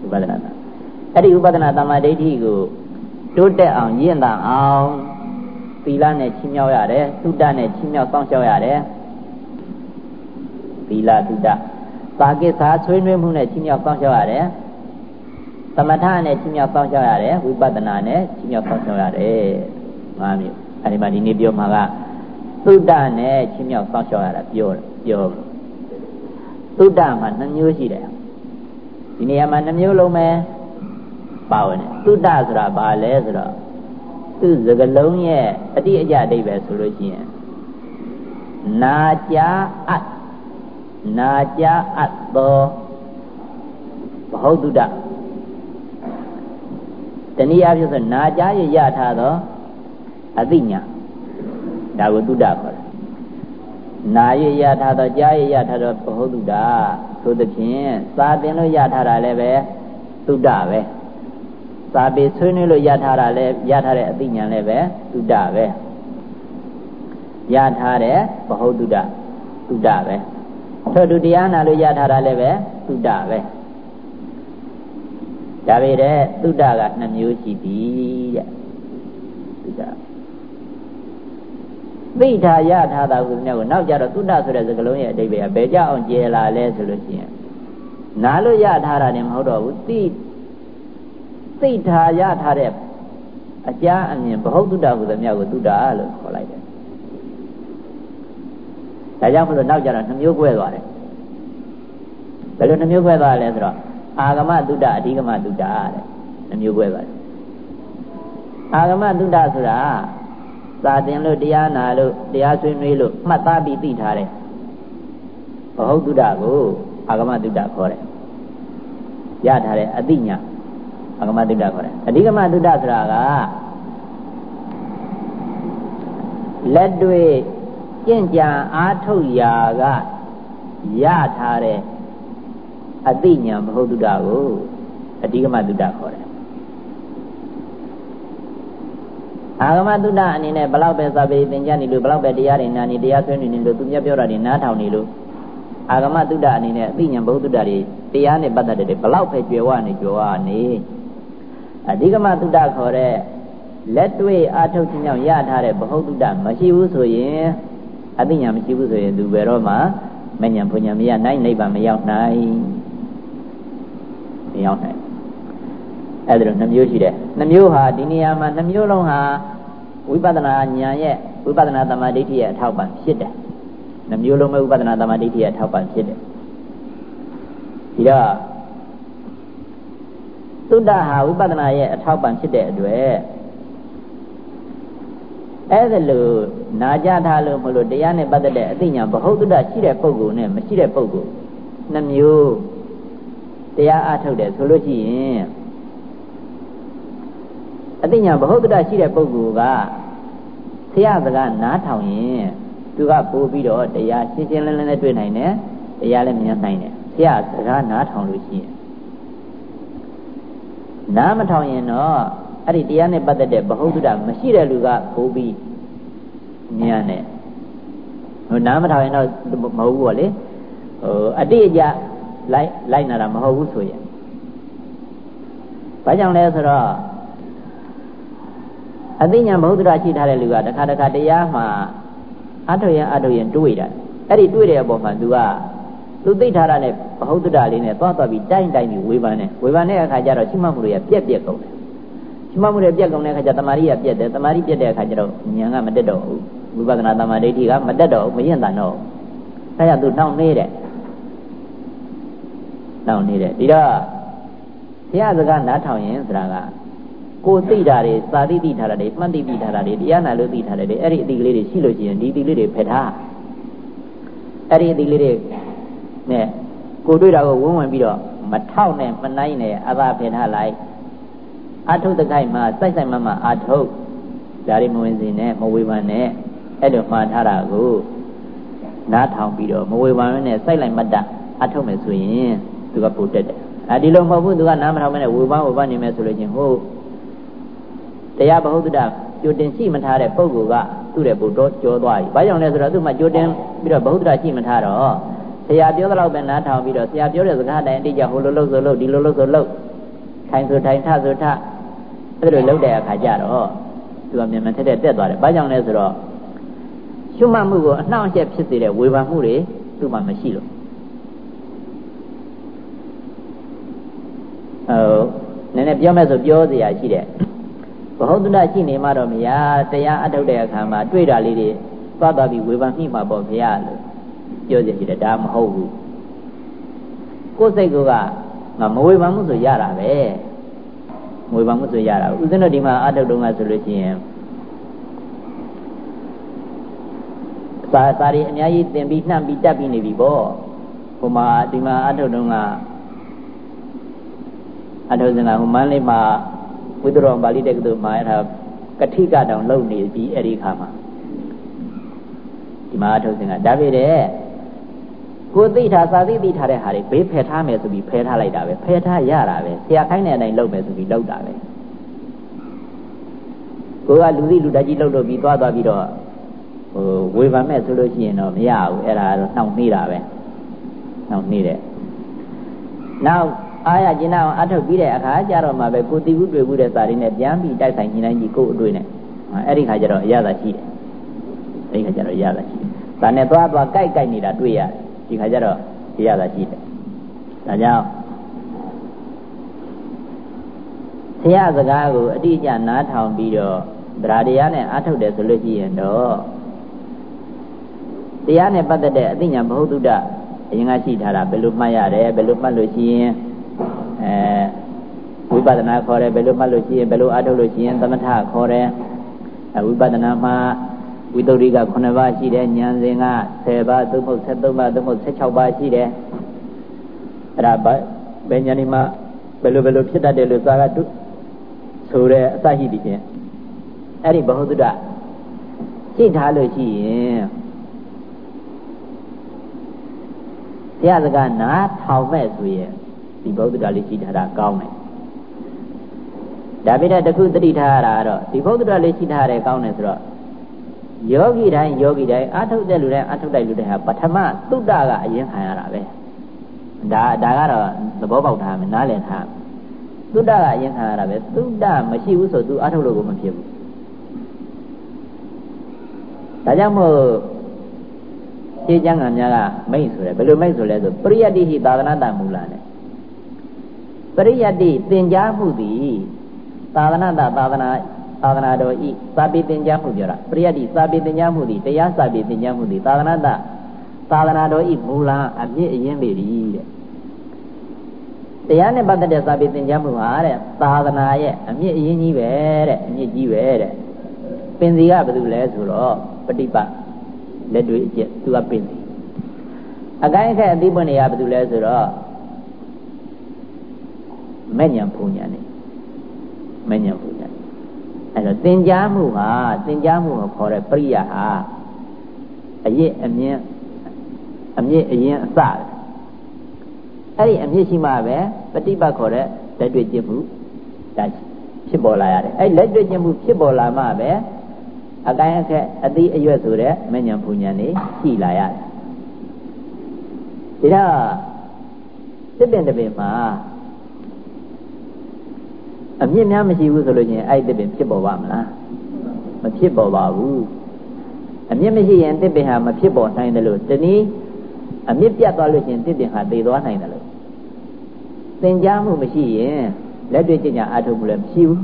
A: ဝိပဿနာတအဲ့ဒီဝိပဿနာတမ္မာဒိဋ္ဌိကို တိုးတက်အောင်ရင့်တာအောင်သီလနဲ့ချီးမြှောက်ရတယ်သုတနဲ့ချီးမြှောက်စောင့်ရှောက်ရတယ်သီလသုတပါကိစ္စဆွေးနွေးမှုနဲ့ချီးမြှောက်စောင့်ရှောက်ရတယ်သမထနဲ့ချင်းမြောက်ဆောင်ရှောက်ရတယ်ဝိပဿနာနဲ့ချင်းမြောက်ဆောင်ရှောက်ရတယ်ငါမျိုးအဲဒီမှာဒီနေ့ပြောမှာကသုဒ္ဓနဲ့ချင်းမြောက်ဆောင်ရှောက်ရတာပြောပြောသုဒ္ဓမှာနှမျိုးရှိတယ်ဒီနေရာမှာနှမျိုးလုံးပဲ ပါဝင်တယ်သုဒ္ဓဆိုတာဘာလဲဆိုတော့သူစကလုံးရဲ့အတိအကျအဓိပ္ပာယ်ဆိုလို့ရှိရင်နာကြာအပ်နာကြာအပ်သောဘဟုတ်တုဒ္ဓတနည်းအားဖြင့်ဆိုနာကြားရရထားသောအသိညာဒါကိုတုဒ္ဒခေါ်တယ်နာရရထားသောကြားရရထားသောဘဟုတုဒ္ဒသို့သဖြင့်စာသင်လို့ရထားတာလည်းပဲတုဒ္ဒပဲ စာပေဆွေးနွေးလို့ရထားတာလည်းရထားတဲ့အသိဉာဏ်လည်းပဲတုဒ္ဒပဲရထားတဲ့ဘဟုတုဒ္ဒတုဒ္ဒပဲထို့တူတရားနာလို့ရထားတာလည်းပဲတုဒ္ဒပဲဒါပေတဲ့သုဒ္ဓက2မျိုးရှိပြီတဲ့သုဒ္ဓသိတာရထားတာကိုလည်းနောက်ကြတော့သုဒ္ဓဆိုတဲ့စကားလုံးရဲ့အဓိပ္ပာယ်ဘယ်ကြအောင်ကျဲလာလဲဆိုလို့ရှိရင်နားလို့ရထားတာလည်းမဟုတ်တော့ဘူးသိ သိတာရထားတဲ့အကြအမြင်ဘဟုသုဒ္ဓဟူသည်မြောက်ကိုသုဒ္ဓလို့ခေါ်လိုက်တယ်ဒါကြောင့်မလို့နောက်ကြတော့နှမျိုးကွဲသွားတယ်ဘယ်လိုနှမျိုးကွဲသွားလဲဆိုတော့အာဂမတုဒ္ဒအဓိကမတုဒ္ဒတဲ့နှမျိုးပွဲပါတယ်အာဂမတုဒ္ဒဆိုတာစာသင်လို့တရားနာလို့တရားဆွေးနွေးလို့မှတ်သားပြီးသိထားတယ်ဘဟုတ်တုဒ္ဒကိုအာဂမတုဒ္ဒခေါ်တယ်ရထားတဲ့အသိညာ အာဂမတုဒ္ဒခေါ်တယ်အဓိကမတုဒ္ဒဆိုတာကလက်တွေ့ကြင့်ကြံအားထုတ်ရာကရထားတဲ့အသိဉာဏ်မဟုတ်တုဒ္ဒကိုအဓိကမတုဒ္ဒခေါ်တယ်အာဂမတုဒ္ဒအနေနဲ့ဘလောက်ပဲစာပေသင်ကြားနေလို့ဘလောက်ပဲတရားတွေနာနေတရားဆွေးနွေးနေလို့သူမြတ်ပြောတာတွေနားထောင်နေလို့အာဂမတုဒ္ဒအနေနဲ့အသိဉာဏ်ဘုဒ္ဓတွေတရားနဲ့ပတ်သက်တဲ့ဘလောက်ပဲကြွယ်ဝနေကြွယ်ဝနေ အဓိကမတုဒ္ဒခေါ်တဲ့လက်တွေ့အာထုတ်ခြင်းကြောင့်ရထားတဲ့ဘဟုတုတမရှိဘူးဆိုရင်အသိဉာဏ်မရှိဘူးဆိုရင်သူဘယ်တော့မှမဉဏ်ဘုံဉဏ်မရနိုင်နိဗ္ဗာန်မရောက်နိုင်မရောက်နိုင်အဲ့ဒါလိုနှမျိုးရှိတယ်နှမျိုးဟာဒီနေရာမှာနှမျိုးလုံးဟာဝိပဿနာဉာဏ်ရဲ့ဝိပဿနာသမာဓိဋ္ဌိရဲ့အထောက်ပံ့ဖြစ်တယ်နှမျိုးလုံးပဲဝိပဿနာသမာဓိဋ္ဌိရဲ့အထောက်ပံ့ဖြစ်တယ်ဒီတော့ သုဒ္ဓဟာဝိပဿနာရဲ့အထောက်ပံ့ဖြစ်တဲ့အတွက်အဲ့ဒါလို့နာကြထားလို့မလို့တရားနဲ့ပတ်သက်တဲ့အသိဉာဏ်ဘ ਹੁ တုဒ္ဒရှိတဲ့ပုဂ္ဂိုလ်နဲ့မရှိတဲ့ပုဂ္ဂိုလ်နှမျိုးတရားအားထုတ်တယ်ဆိုလို့ရှိရင်အသိဉာဏ်ဘ ਹੁ တုဒ္ဒရှိတဲ့ပုဂ္ဂိုလ်ကဆရာစကားနားထောင်ရင်သူကပို့ပြီးတော့တရားရှင်းရှင်းလင်းလင်းနဲ့တွေ့နိုင်တယ်တရားလည်းမြင်နိုင်တယ်ဆရာစကားနားထောင်လို့ရှိရင် နားမထောင်ရင်တော့အဲ့ဒီတရားနဲ့ပတ်သက်တဲ့ဘ ਹੁ တုဒ္ဒမရှိတဲ့လူကပို့ပြီးမြင်ရတယ်ဟိုနားမထောင်ရင်တော့မဟုတ်ဘူးပေါ့လေဟိုအတိအကျလိုက်လိုက်နာတာမဟုတ်ဘူးဆိုရင်ဘာကြောင့်လဲဆိုတော့အသိဉာဏ်ဘ ਹੁ တုဒ္ဒရှိထားတဲ့လူကတခါတခါတရားမှာအထုတ်ရင်အထုတ်ရင်တွေးတာအဲ့ဒီတွေးတဲ့အပေါ်မှာသူက သူသိထားတာနဲ့ဘ ਹੁ တုဒ္ဒလေးနဲ့သွားသွားပြီးတိုင်းတိုင်းပြီးဝေဖန်တယ်ဝေဖန်တဲ့အခါကျတော့ရှိမှမှုတွေကပြက်ပြက်ကုန်တယ်ရှိမှမှုတွေပြက်ကုန်တဲ့အခါကျတမာရီကပြက်တယ်တမာရီပြက်တဲ့အခါကျတော့ဉာဏ်ကမတက်တော့ဘူးဝိပဿနာတမာဒိဋ္ဌိကမတက်တော့ဘူးမရင်တန်တော့အဲဒါသူနှောင့်နှေးတယ်နှောင့်နှေးတယ်ဒီတော့ဘုရားစကားနားထောင်ရင်ဆိုတာကကိုသိတာတွေစာသိသိထားတာတွေမှတ်သိသိထားတာတွေတရားနာလို့သိထားတယ်အဲ့ဒီအတိကလေးတွေရှိလို့ရှိရင်ဒီအတိကလေးတွေဖယ်ထားအဲ့ဒီအတိကလေးတွေ နဲ့ကိုတွေ့တာကိုဝန်းဝင်ပြီးတော့မထောက်နဲ့မနိုင်နဲ့အသာဖယ်ထားလိုက်အထုတခိုက်မှာစိုက်စိုက်မမအာထုတ်ဒါရီမဝင်စင်နဲ့မဝေဖန်နဲ့အဲ့လိုမှားထားတာကိုနားထောင်ပြီးတော့မဝေဖန်နဲ့စိုက်လိုက်မတ်တအထုတ်မယ်ဆိုရင်သူကပိုတက်တယ်အဲဒီလိုမဟုတ်ဘူးသူကနားမထောင်မနဲ့ဝေဖန်ဝေဖန်နေမယ်ဆိုလို့ချင်းဟုတ်တရားဘ ਹੁ တ္တကြိုတင်ရှိမထားတဲ့ပုဂ္ဂိုလ်ကသူ့တဲ့ဘုတော်ကြောသွားပြီ။ဘာကြောင့်လဲဆိုတော့သူ့မှာကြိုတင်ပြီးတော့ဘ ਹੁ တ္တရှိမထားတော့ ဆရာပြောတဲ့လောက်ပဲနားထောင်ပြီးတော့ဆရာပြောတဲ့စကားတိုင်းအတိအကျဟိုလိုလုပ်ဆိုလုပ်ဒီလိုလုပ်ဆိုလုပ်ထိုင်ဆိုထိုင်ထဆိုထအဲ့လိုလုပ်တဲ့အခါကျတော့သူကမြန်မြန်ထက်ထက်တက်သွားတယ်။ဘာကြောင့်လဲဆိုတော့ရှုမှတ်မှုကိုအနှောင့်အယှက်ဖြစ်စေတဲ့ဝေဖန်မှုတွေသူ့မှာမရှိလို့ဟိုနည်းနည်းပြောမယ်ဆိုပြောစရာရှိတယ်ဘ ਹੁ တုဒ္ဒရှိနေမှတော့မရတရားအထုတ်တဲ့အခါမှာတွေ့တာလေးတွေသွားသွားပြီးဝေဖန်မိမှာပေါ့ဘုရားလို့ ပြောစရာရှိတယ်ဒါမဟုတ်ဘူးကိုယ်စိတ်ကငါမဝေဖန်မှုဆိုရတာပဲမဝေဖန်မှုဆိုရတာဦးဇင်းတို့ဒီမှာအထုတ်တုံးကဆိုလို့ရှိရင်စာစာရီအများကြီးသင်ပြီးနှံ့ပြီးတက်ပြီးနေပြီပေါ့ဟိုမှာဒီမှာအထုတ်တုံးကအထုတ်စင်ကဟိုမန်းလေးမှာဝိတ္တရောပါဠိတက္ကသိုလ်မှာအဲ့ဒါကတိကတောင်လုံနေပြီးအဲ့ဒီခါမှာဒီမှာအထုတ်စင်ကဒါပေတဲ့ ကိုသိထားစာသိသိထားတဲ့ဟာတွေဘေးဖယ်ထားမယ်ဆိုပြီးဖယ်ထားလိုက်တာပဲဖယ်ထားရတာပဲဆရာခိုင်းတဲ့အတိုင်းလုပ်မယ်ဆိုပြီးလုပ်တာပဲကိုကလူသိလူတကြီးလုပ်လို့ပြီးသွားသွားပြီးတော့ဟိုဝေဖန်မဲ့ဆိုလို့ရှိရင်တော့မရဘူးအဲ့ဒါတော့နှောင့်နှေးတာပဲနှောင့်နှေးတယ်နောက်အားရကျင်အောင်အထုတ်ပြီးတဲ့အခါကျတော့မှပဲကိုတီဘူးတွေ့ဘူးတဲ့စာရင်းနဲ့ပြန်ပြီးတိုက်ဆိုင်ညှိနှိုင်းကြည့်ကို့အတွေ့နဲ့အဲ့ဒီခါကျတော့အရသာရှိတယ်အဲ့ဒီခါကျတော့အရသာရှိတယ်ဒါနဲ့သွားသွားကြိုက်ကြိုက်နေတာတွေ့ရတယ် ဒီခါကျတော့အရသာရှိတယ်ဒါကြောင့်ဆရာစကားကိုအတိအကျနားထောင်ပြီးတော့ဗราတရားနဲ့အထုတ်တယ်ဆိုလို့ရှိရင်တော့တရားနဲ့ပတ်သက်တဲ့အသိဉာဏ်ဘ ਹੁ တုဒ္ဒအရင်ကရှိထားတာဘယ်လိုမှတ်ရတယ်ဘယ်လိုမှတ်လို့ရှိရင်အဲဝိပဿနာခေါ်တယ်ဘယ်လိုမှတ်လို့ရှိရင်ဘယ်လိုအထုတ်လို့ရှိရင်သမထခေါ်တယ်အဲဝိပဿနာမှာ ဝိသုဒ္ဓိက9ပါးရှိတယ်ဉာဏ်စဉ်က10ပါးသို့မဟုတ်73ပါးသို့မဟုတ်16ပါးရှိတယ်အဲ့ဒါဘယ်ဉာဏ်ဒီမှာဘယ်လိုဘယ်လိုဖြစ်တတ်တယ်လို့သာကတုဆိုတဲ့အစရှိသည်ဖြင့်အဲ့ဒီဘ ਹੁ တုဒ္ဒရှင်းထားလို့ရှိရင်ဘုရားစကားနားထောင်မဲ့ဆိုရင်ဒီဘုဒ္ဓတာလေးရှိထားတာကောင်းတယ်ဒါပေမဲ့တခုတတိထားရတာကတော့ဒီဘုဒ္ဓတာလေးရှိထားရတယ်ကောင်းတယ်ဆိုတော့ ယောဂီတိုင်းယောဂီတိုင်းအာထုတ်တဲ့လူတိုင်းအာထုတ်တဲ့လူတိုင်းဟာပထမသုတ္တကအရင်ခံရတာပဲဒါဒါကတော့သဘောပေါက်ထားမယ်နားလည်ထားသုတ္တကအရင်ခံရတာပဲသုတ္တမရှိဘူးဆိုသူအာထုတ်လို့ကိုမဖြစ်ဘူးဒါကြောင့်မို့ရှင်းကျမ်းကများကမိတ်ဆိုတယ်ဘယ်လိုမိတ်ဆိုလဲဆိုပရိယတ္တိဟိသာသနာတမူလာနဲ့ပရိယတ္တိသင်ကြားမှုသည်သာသနာတသာသနာ သာသနာတော်ဤစာပေသင်ကြားမှုပြောတာပရိယတ္တိစာပေသင်ကြားမှုသည်တရားစာပေသင်ကြားမှုသည်သာသနာတသာသနာတော်ဤမူလာအမြင့်အရင်ပေသည်တဲ့တရားနဲ့ပတ်သက်တဲ့စာပေသင်ကြားမှုဟာတဲ့သာသနာရဲ့အမြင့်အရင်ကြီးပဲတဲ့အမြင့်ကြီးပဲတဲ့ပင်စီကဘာလို့လဲဆိုတော့ပฏิပတ်လက်တွေ့အကျက်သူကပင်စီအကိုင်းအခက်အသိပွင့်နေရဘာလို့လဲဆိုတော့မဲ့ညာဖုန်ညာနေမဲ့ညာဖုန်ညာ အဲ့တော့သင်ကြားမှုဟာသင်ကြားမှုကိုခေါ်တဲ့ပရိယာဟာအရစ်အမြင့်အမြင့်အရင်အစအဲ့ဒီအမြင့်ရှိမှပဲပฏิပတ်ခေါ်တဲ့လက်တွေ့ကျင့်မှုဒါဖြစ်ပေါ်လာရတယ်အဲ့လက်တွေ့ကျင့်မှုဖြစ်ပေါ်လာမှပဲအကိုင်းအခက်အတိအရွက်ဆိုတဲ့မဉ္ဇဉ်ပူဉ္ဇဉ်နေရှိလာရတယ်ဒါတော့စစ်ပင်တပင်မှာ အမြင့်များမရှိဘူးဆိုလို့ချင်းအဲ့တစ်ပင်ဖြစ်ပေါ်ပါမလားမဖြစ်ပေါ်ပါဘူးအမြင့်မရှိရင်တစ်ပင်ဟာမဖြစ်ပေါ်နိုင်တယ်လို့တနည်းအမြင့်ပြတ်သွားလို့ချင်းတစ်ပင်ဟာသေသွားနိုင်တယ်လို့သင်ကြားမှုမရှိရင်လက်တွေ့ကျင့်ကြအထုပ်မှုလည်းမရှိဘူး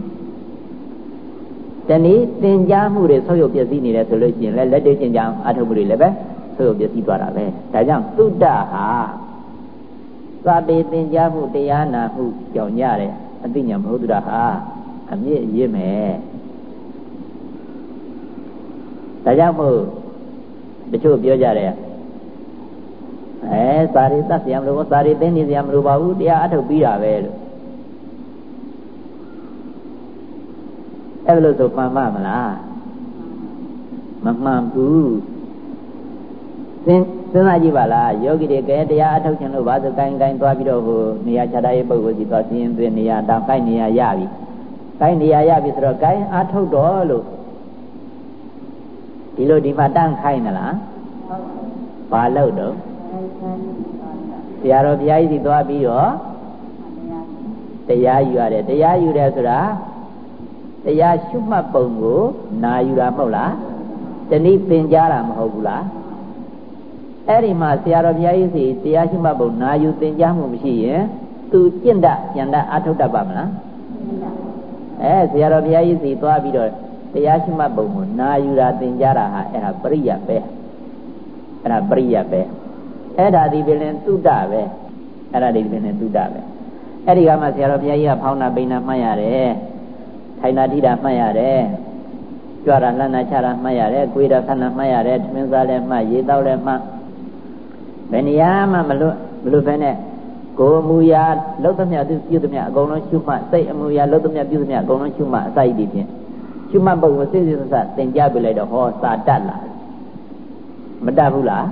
A: တနည်းသင်ကြားမှုတွေဆောက်ရုပ်ပျက်စီးနေတယ်ဆိုလို့ရှိရင်လည်းလက်တွေ့ကျင့်ကြအထုပ်မှုတွေလည်းပဲဆောက်ရုပ်ပျက်စီးသွားတာပဲဒါကြောင့်သုတ္တဟာသာပေသင်ကြားမှုတရားနာမှုကြောင့်ကြတယ် အသိဉာဏ်မဟုတ်တာဟာအမြင့်ရစ်မယ်ဒါကြောင့်မို့တချို့ပြောကြတယ်အဲစာရီတတ်ရမလို့စာရီသိနေစရာမလိုပါဘူးတရားအထုတ်ပြီးတာပဲလို့အဲ့လိုဆိုမှန်ပါမလားမမှန်ဘူးသင် စဉ်းစားကြည့်ပါလားယောဂီတွေကဲတရားအထုတ်ခြင်းလို့ဘာဆိုကိုင်းကိုင်းသွားပြီးတော့ဟိုနေရာခြားထားရေးပုဂ္ဂိုလ်စီသွားစီရင်သွင်းနေရာတောင်ကိုင်းနေရာရပြီကိုင်းနေရာရပြီဆိုတော့ကိုင်းအထုတ်တော့လို့ဒီလိုဒီမှာတန်းခိုင်းသလားဘာလို့တော့ဆရာတော်ဘုရားကြီးစီသွားပြီးတော့တရားယူရတယ်တရားယူတယ်ဆိုတာတရားရှုမှတ်ပုံကိုနာယူတာမဟုတ်လားတနည်းသင်ကြားတာမဟုတ်ဘူးလား အဲ့ဒီမှာဆရာတော်ဘုရားကြီးစီတရားရှိမှတ်ဖို့နာယူသင်ကြားမှုမရှိရင်သူကျင့်တတ်ဉာဏ်တတ်အထုတ်တတ်ပါမလားအဲဆရာတော်ဘုရားကြီးစီသွားပြီးတော့တရားရှိမှတ်ပုံကိုနာယူတာသင်ကြားတာဟာအဲ့ဒါပရိယတ်ပဲအဲ့ဒါပရိယတ်ပဲအဲ့ဒါဒီပင်လည်းသုတ္တပဲအဲ့ဒါဒီပင်လည်းသုတ္တပဲအဲ့ဒီကမှဆရာတော်ဘုရားကြီးကဖောင်းတာပိန်တာမှတ်ရတယ်ထိုင်တာထိတာမှတ်ရတယ်ကြွတာလှမ်းတာချတာမှတ်ရတယ်၊ကိုယ်တာခဏမှတ်ရတယ်၊ထမင်းစားလည်းမှတ်၊ရေတောက်လည်းမှတ် ဘယ်နေရာမှမလွတ်မလွတ်ဖဲနဲ့ကိုယ်မူရာလုံးသမျှသူပြုသမျှအကုန်လုံးရှုမှတ်စိတ်အမူအရာလုံးသမျှပြုသမျှအကုန်လုံးရှုမှတ်အစိုက်ဒီဖြင့်ရှုမှတ်ပုံကိုစိတ်စိတ်ဆဆသင်ကြပြလိုက်တော့ဟောစာတတ်လာမတတ်ဘူးလား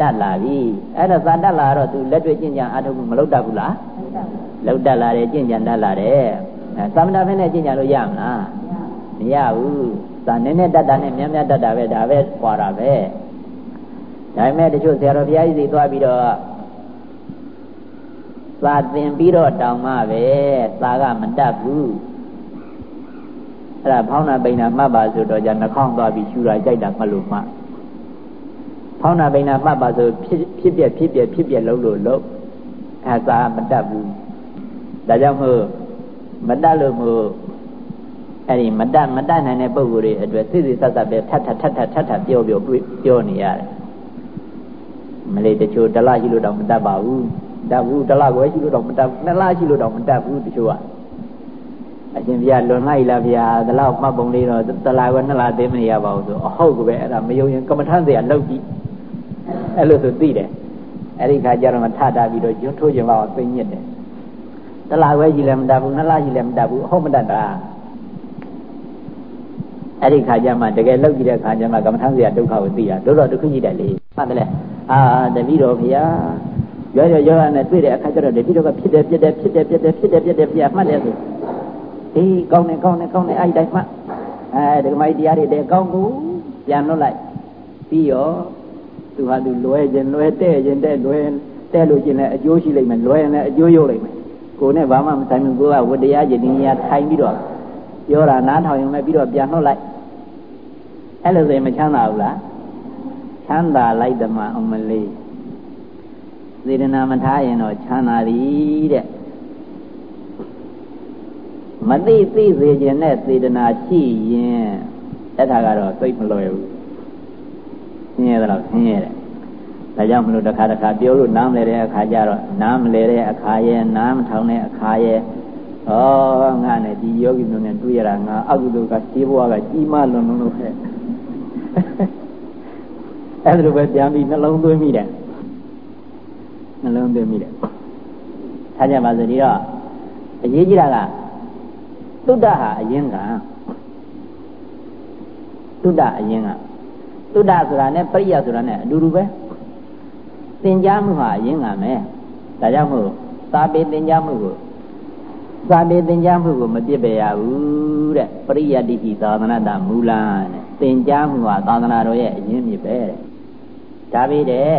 A: တတ်လာပြီအဲ့တော့စာတတ်လာတော့သူလက်တွေ့ကျင့်ကြံအားထုတ်မှုမလုပ်တတ်ဘူးလားလုပ်တတ်လာတယ်ကျင့်ကြံတတ်လာတယ်အဲသမဏဖဲနဲ့ကျင့်ကြံလို့ရမလားမရဘူးစာနည်းနည်းတတ်တာနဲ့များများတတ်တာပဲဒါပဲခွာတာပဲ ဒါပေမဲ့တချို့ဆရာတော်ဘုရားကြီးစီသွားပြီးတော့စာသင်ပြီးတော့တောင်းမှပဲစာကမတတ်ဘူးအဲ့ဒါဖောင်းနာပိန်နာမှတ်ပါဆိုတော့じゃနှာခေါင်းသွားပြီးရှူတာကြိုက်တာမှတ်လို့မှဖောင်းနာပိန်နာမှတ်ပါဆိုဖြစ်ဖြစ်ပြဖြစ်ပြဖြစ်ပြလုံးလို့လုံးအဲစာမတတ်ဘူးဒါကြောင့်မို့မတတ်လို့မို့အဲ့ဒီမတတ်မတတ်နိုင်တဲ့ပုံကိုယ်တွေအတွက်စိစိဆက်ဆက်ပဲထပ်ထပ်ထပ်ထပ်ထပ်ထပ်ပြောပြောပြောနေရတယ် မလေးတချို့တလရှိလို့တော့မတတ်ပါဘူးတတ်ဘူးတလခွဲရှိလို့တော့မတတ်ဘူးနှစ်လရှိလို့တော့မတတ်ဘူးတချို့ကအရှင်ဘုရားလွန်လိုက်လားဗျာဒီလောက်မှတ်ပုံလေးတော့တလခွဲနှစ်လသိမရပါဘူးဆိုအဟုတ်ကပဲအဲ့ဒါမယုံရင်ကမ္မထမ်းစရာလောက်ကြည့်အဲ့လိုဆိုသိတယ်အဲ့ဒီခါကျတော့မထတာပြီးတော့ကျွန်းထိုးခြင်းလောက်သိညစ်တယ်တလခွဲရှိလည်းမတတ်ဘူးနှစ်လရှိလည်းမတတ်ဘူးအဟုတ်မတတ်တာအဲ့ဒီခါကျမှတကယ်လောက်ကြည့်တဲ့ခါကျမှကမ္မထမ်းစရာဒုက္ခကိုသိတာတို့တော့ဒုက္ခကြီးတယ်လေမှတ်တယ်လေ အာတပည့်တော်ဘုရားရောရောရောနဲ့တွေ့တဲ့အခါကျတော့တပည့်တော်ကဖြစ်တယ်ပြက်တယ်ဖြစ်တယ်ပြက်တယ်ဖြစ်တယ်ပြက်တယ်ပြက်မှတ်တယ်ဆိုအေးကောင်းတယ်ကောင်းတယ်ကောင်းတယ်အဲ့ဒီတိုင်းမှအဲဒီကမိုက်တရားတွေတဲ့ကောင်းကူပြန်လွတ်လိုက်ပြီးရောသူဟာသူလွဲခြင်းလွဲတဲ့ခြင်းတဲ့လွဲတဲ့လို့ခြင်းလည်းအကျိုးရှိလိမ့်မယ်လွဲရင်လည်းအကျိုးရုပ်လိမ့်မယ်ကိုယ်နဲ့ဘာမှမဆိုင်ဘူးကိုကဝတရားခြင်းဒီနေရာထိုင်ပြီးတော့ပြောတာနားထောင်ရင်လည်းပြီးတော့ပြန်လွတ်လိုက်အဲ့လိုဆိုရင်မချမ်းသာဘူးလား ချမ်းသာလိုက်ဓမ္မအောင်မလေးစေတနာမထားရင်တော့ချမ်းသာသည်တဲ့မသိသိစေခြင်းနဲ့စေတနာရှိရင်အဲ့ဒါကတော့သိမလွယ်ဘူးဆင်းရဲတော့ဆင်းရဲတယ်ဒါကြောင့်မလို့တစ်ခါတစ်ခါပြောလို့နားမလဲတဲ့အခါကျတော့နားမလဲတဲ့အခါရဲ့နားမထောင်တဲ့အခါရဲ့ဩငါနဲ့ဒီယောဂီမျိုးနဲ့တွေ့ရတာငါအကုသိုလ်ကရှင်းဘဝကကြီးမားလွန်လွန်းလို့ခဲ့ အဲ့ဒါလိုပဲပြန်ပြီးနှလုံးသွင်းမိတယ်နှလုံးသွင်းမိတယ်ထားကြပါစို့ဒီတော့အရေးကြီးတာကသုဒ္ဓဟာအရင်ကသုဒ္ဓအရင်ကသုဒ္ဓဆိုတာနဲ့ပရိယဆိုတာနဲ့အတူတူပဲသင်ကြားမှုဟာအရင်ကမယ်ဒါကြောင့်မို့သာပေသင်ကြားမှုကိုသာပေသင်ကြားမှုကိုမပြစ်ပယ်ရဘူးတဲ့ပရိယတ္တိသာသနာတမူလတဲ့သင်ကြားမှုဟာသာသနာတော်ရဲ့အရင်မြစ်ပဲတဲ့ ဒါပေတဲ့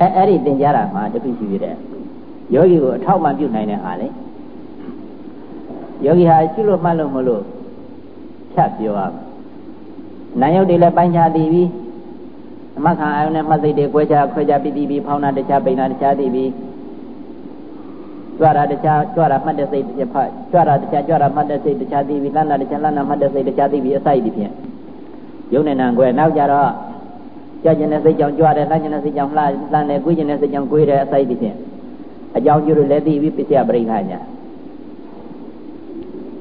A: အဲအဲ့ဒီသင်ကြားတာမှာတပိရှိရတဲ့ယောဂီကိုအထောက်မှပြုနိုင်တဲ့ဟာလေယောဂီဟာရှိလို့မှတ်လို့မလို့ဖြတ်ပြောရမယ်နာယုတ်တွေလည်းပိုင်းခြားသိပြီအမခံအာယုန်နဲ့မှတ်စိတ်တွေ꿰ချခွဲခြားပြီးပြီးဖောင်းတာတခြားပိန်တာတခြားသိပြီကြွတာတခြားကြွတာမှတ်တဲ့စိတ်တစ်ဖက်ကြွတာတခြားကြွတာမှတ်တဲ့စိတ်တခြားသိပြီလမ်းတာတခြားလမ်းတာမှတ်တဲ့စိတ်တခြားသိပြီအစိုက်ဒီဖြင့်ယုံနေနံ꿰နောက်ကြတော့ ကြွကျင်တဲ့စိတ်ကြောင့်ကြွတယ်လှမ်းကျင်တဲ့စိတ်ကြောင့်လှလှမ်းတယ်꿰ကျင်တဲ့စိတ်ကြောင့်꿰တယ်အစိုက်ဒီဖြင့်အကြောင်းကျိုးလည်းသိပြီပစ္စယပရိက္ခညာ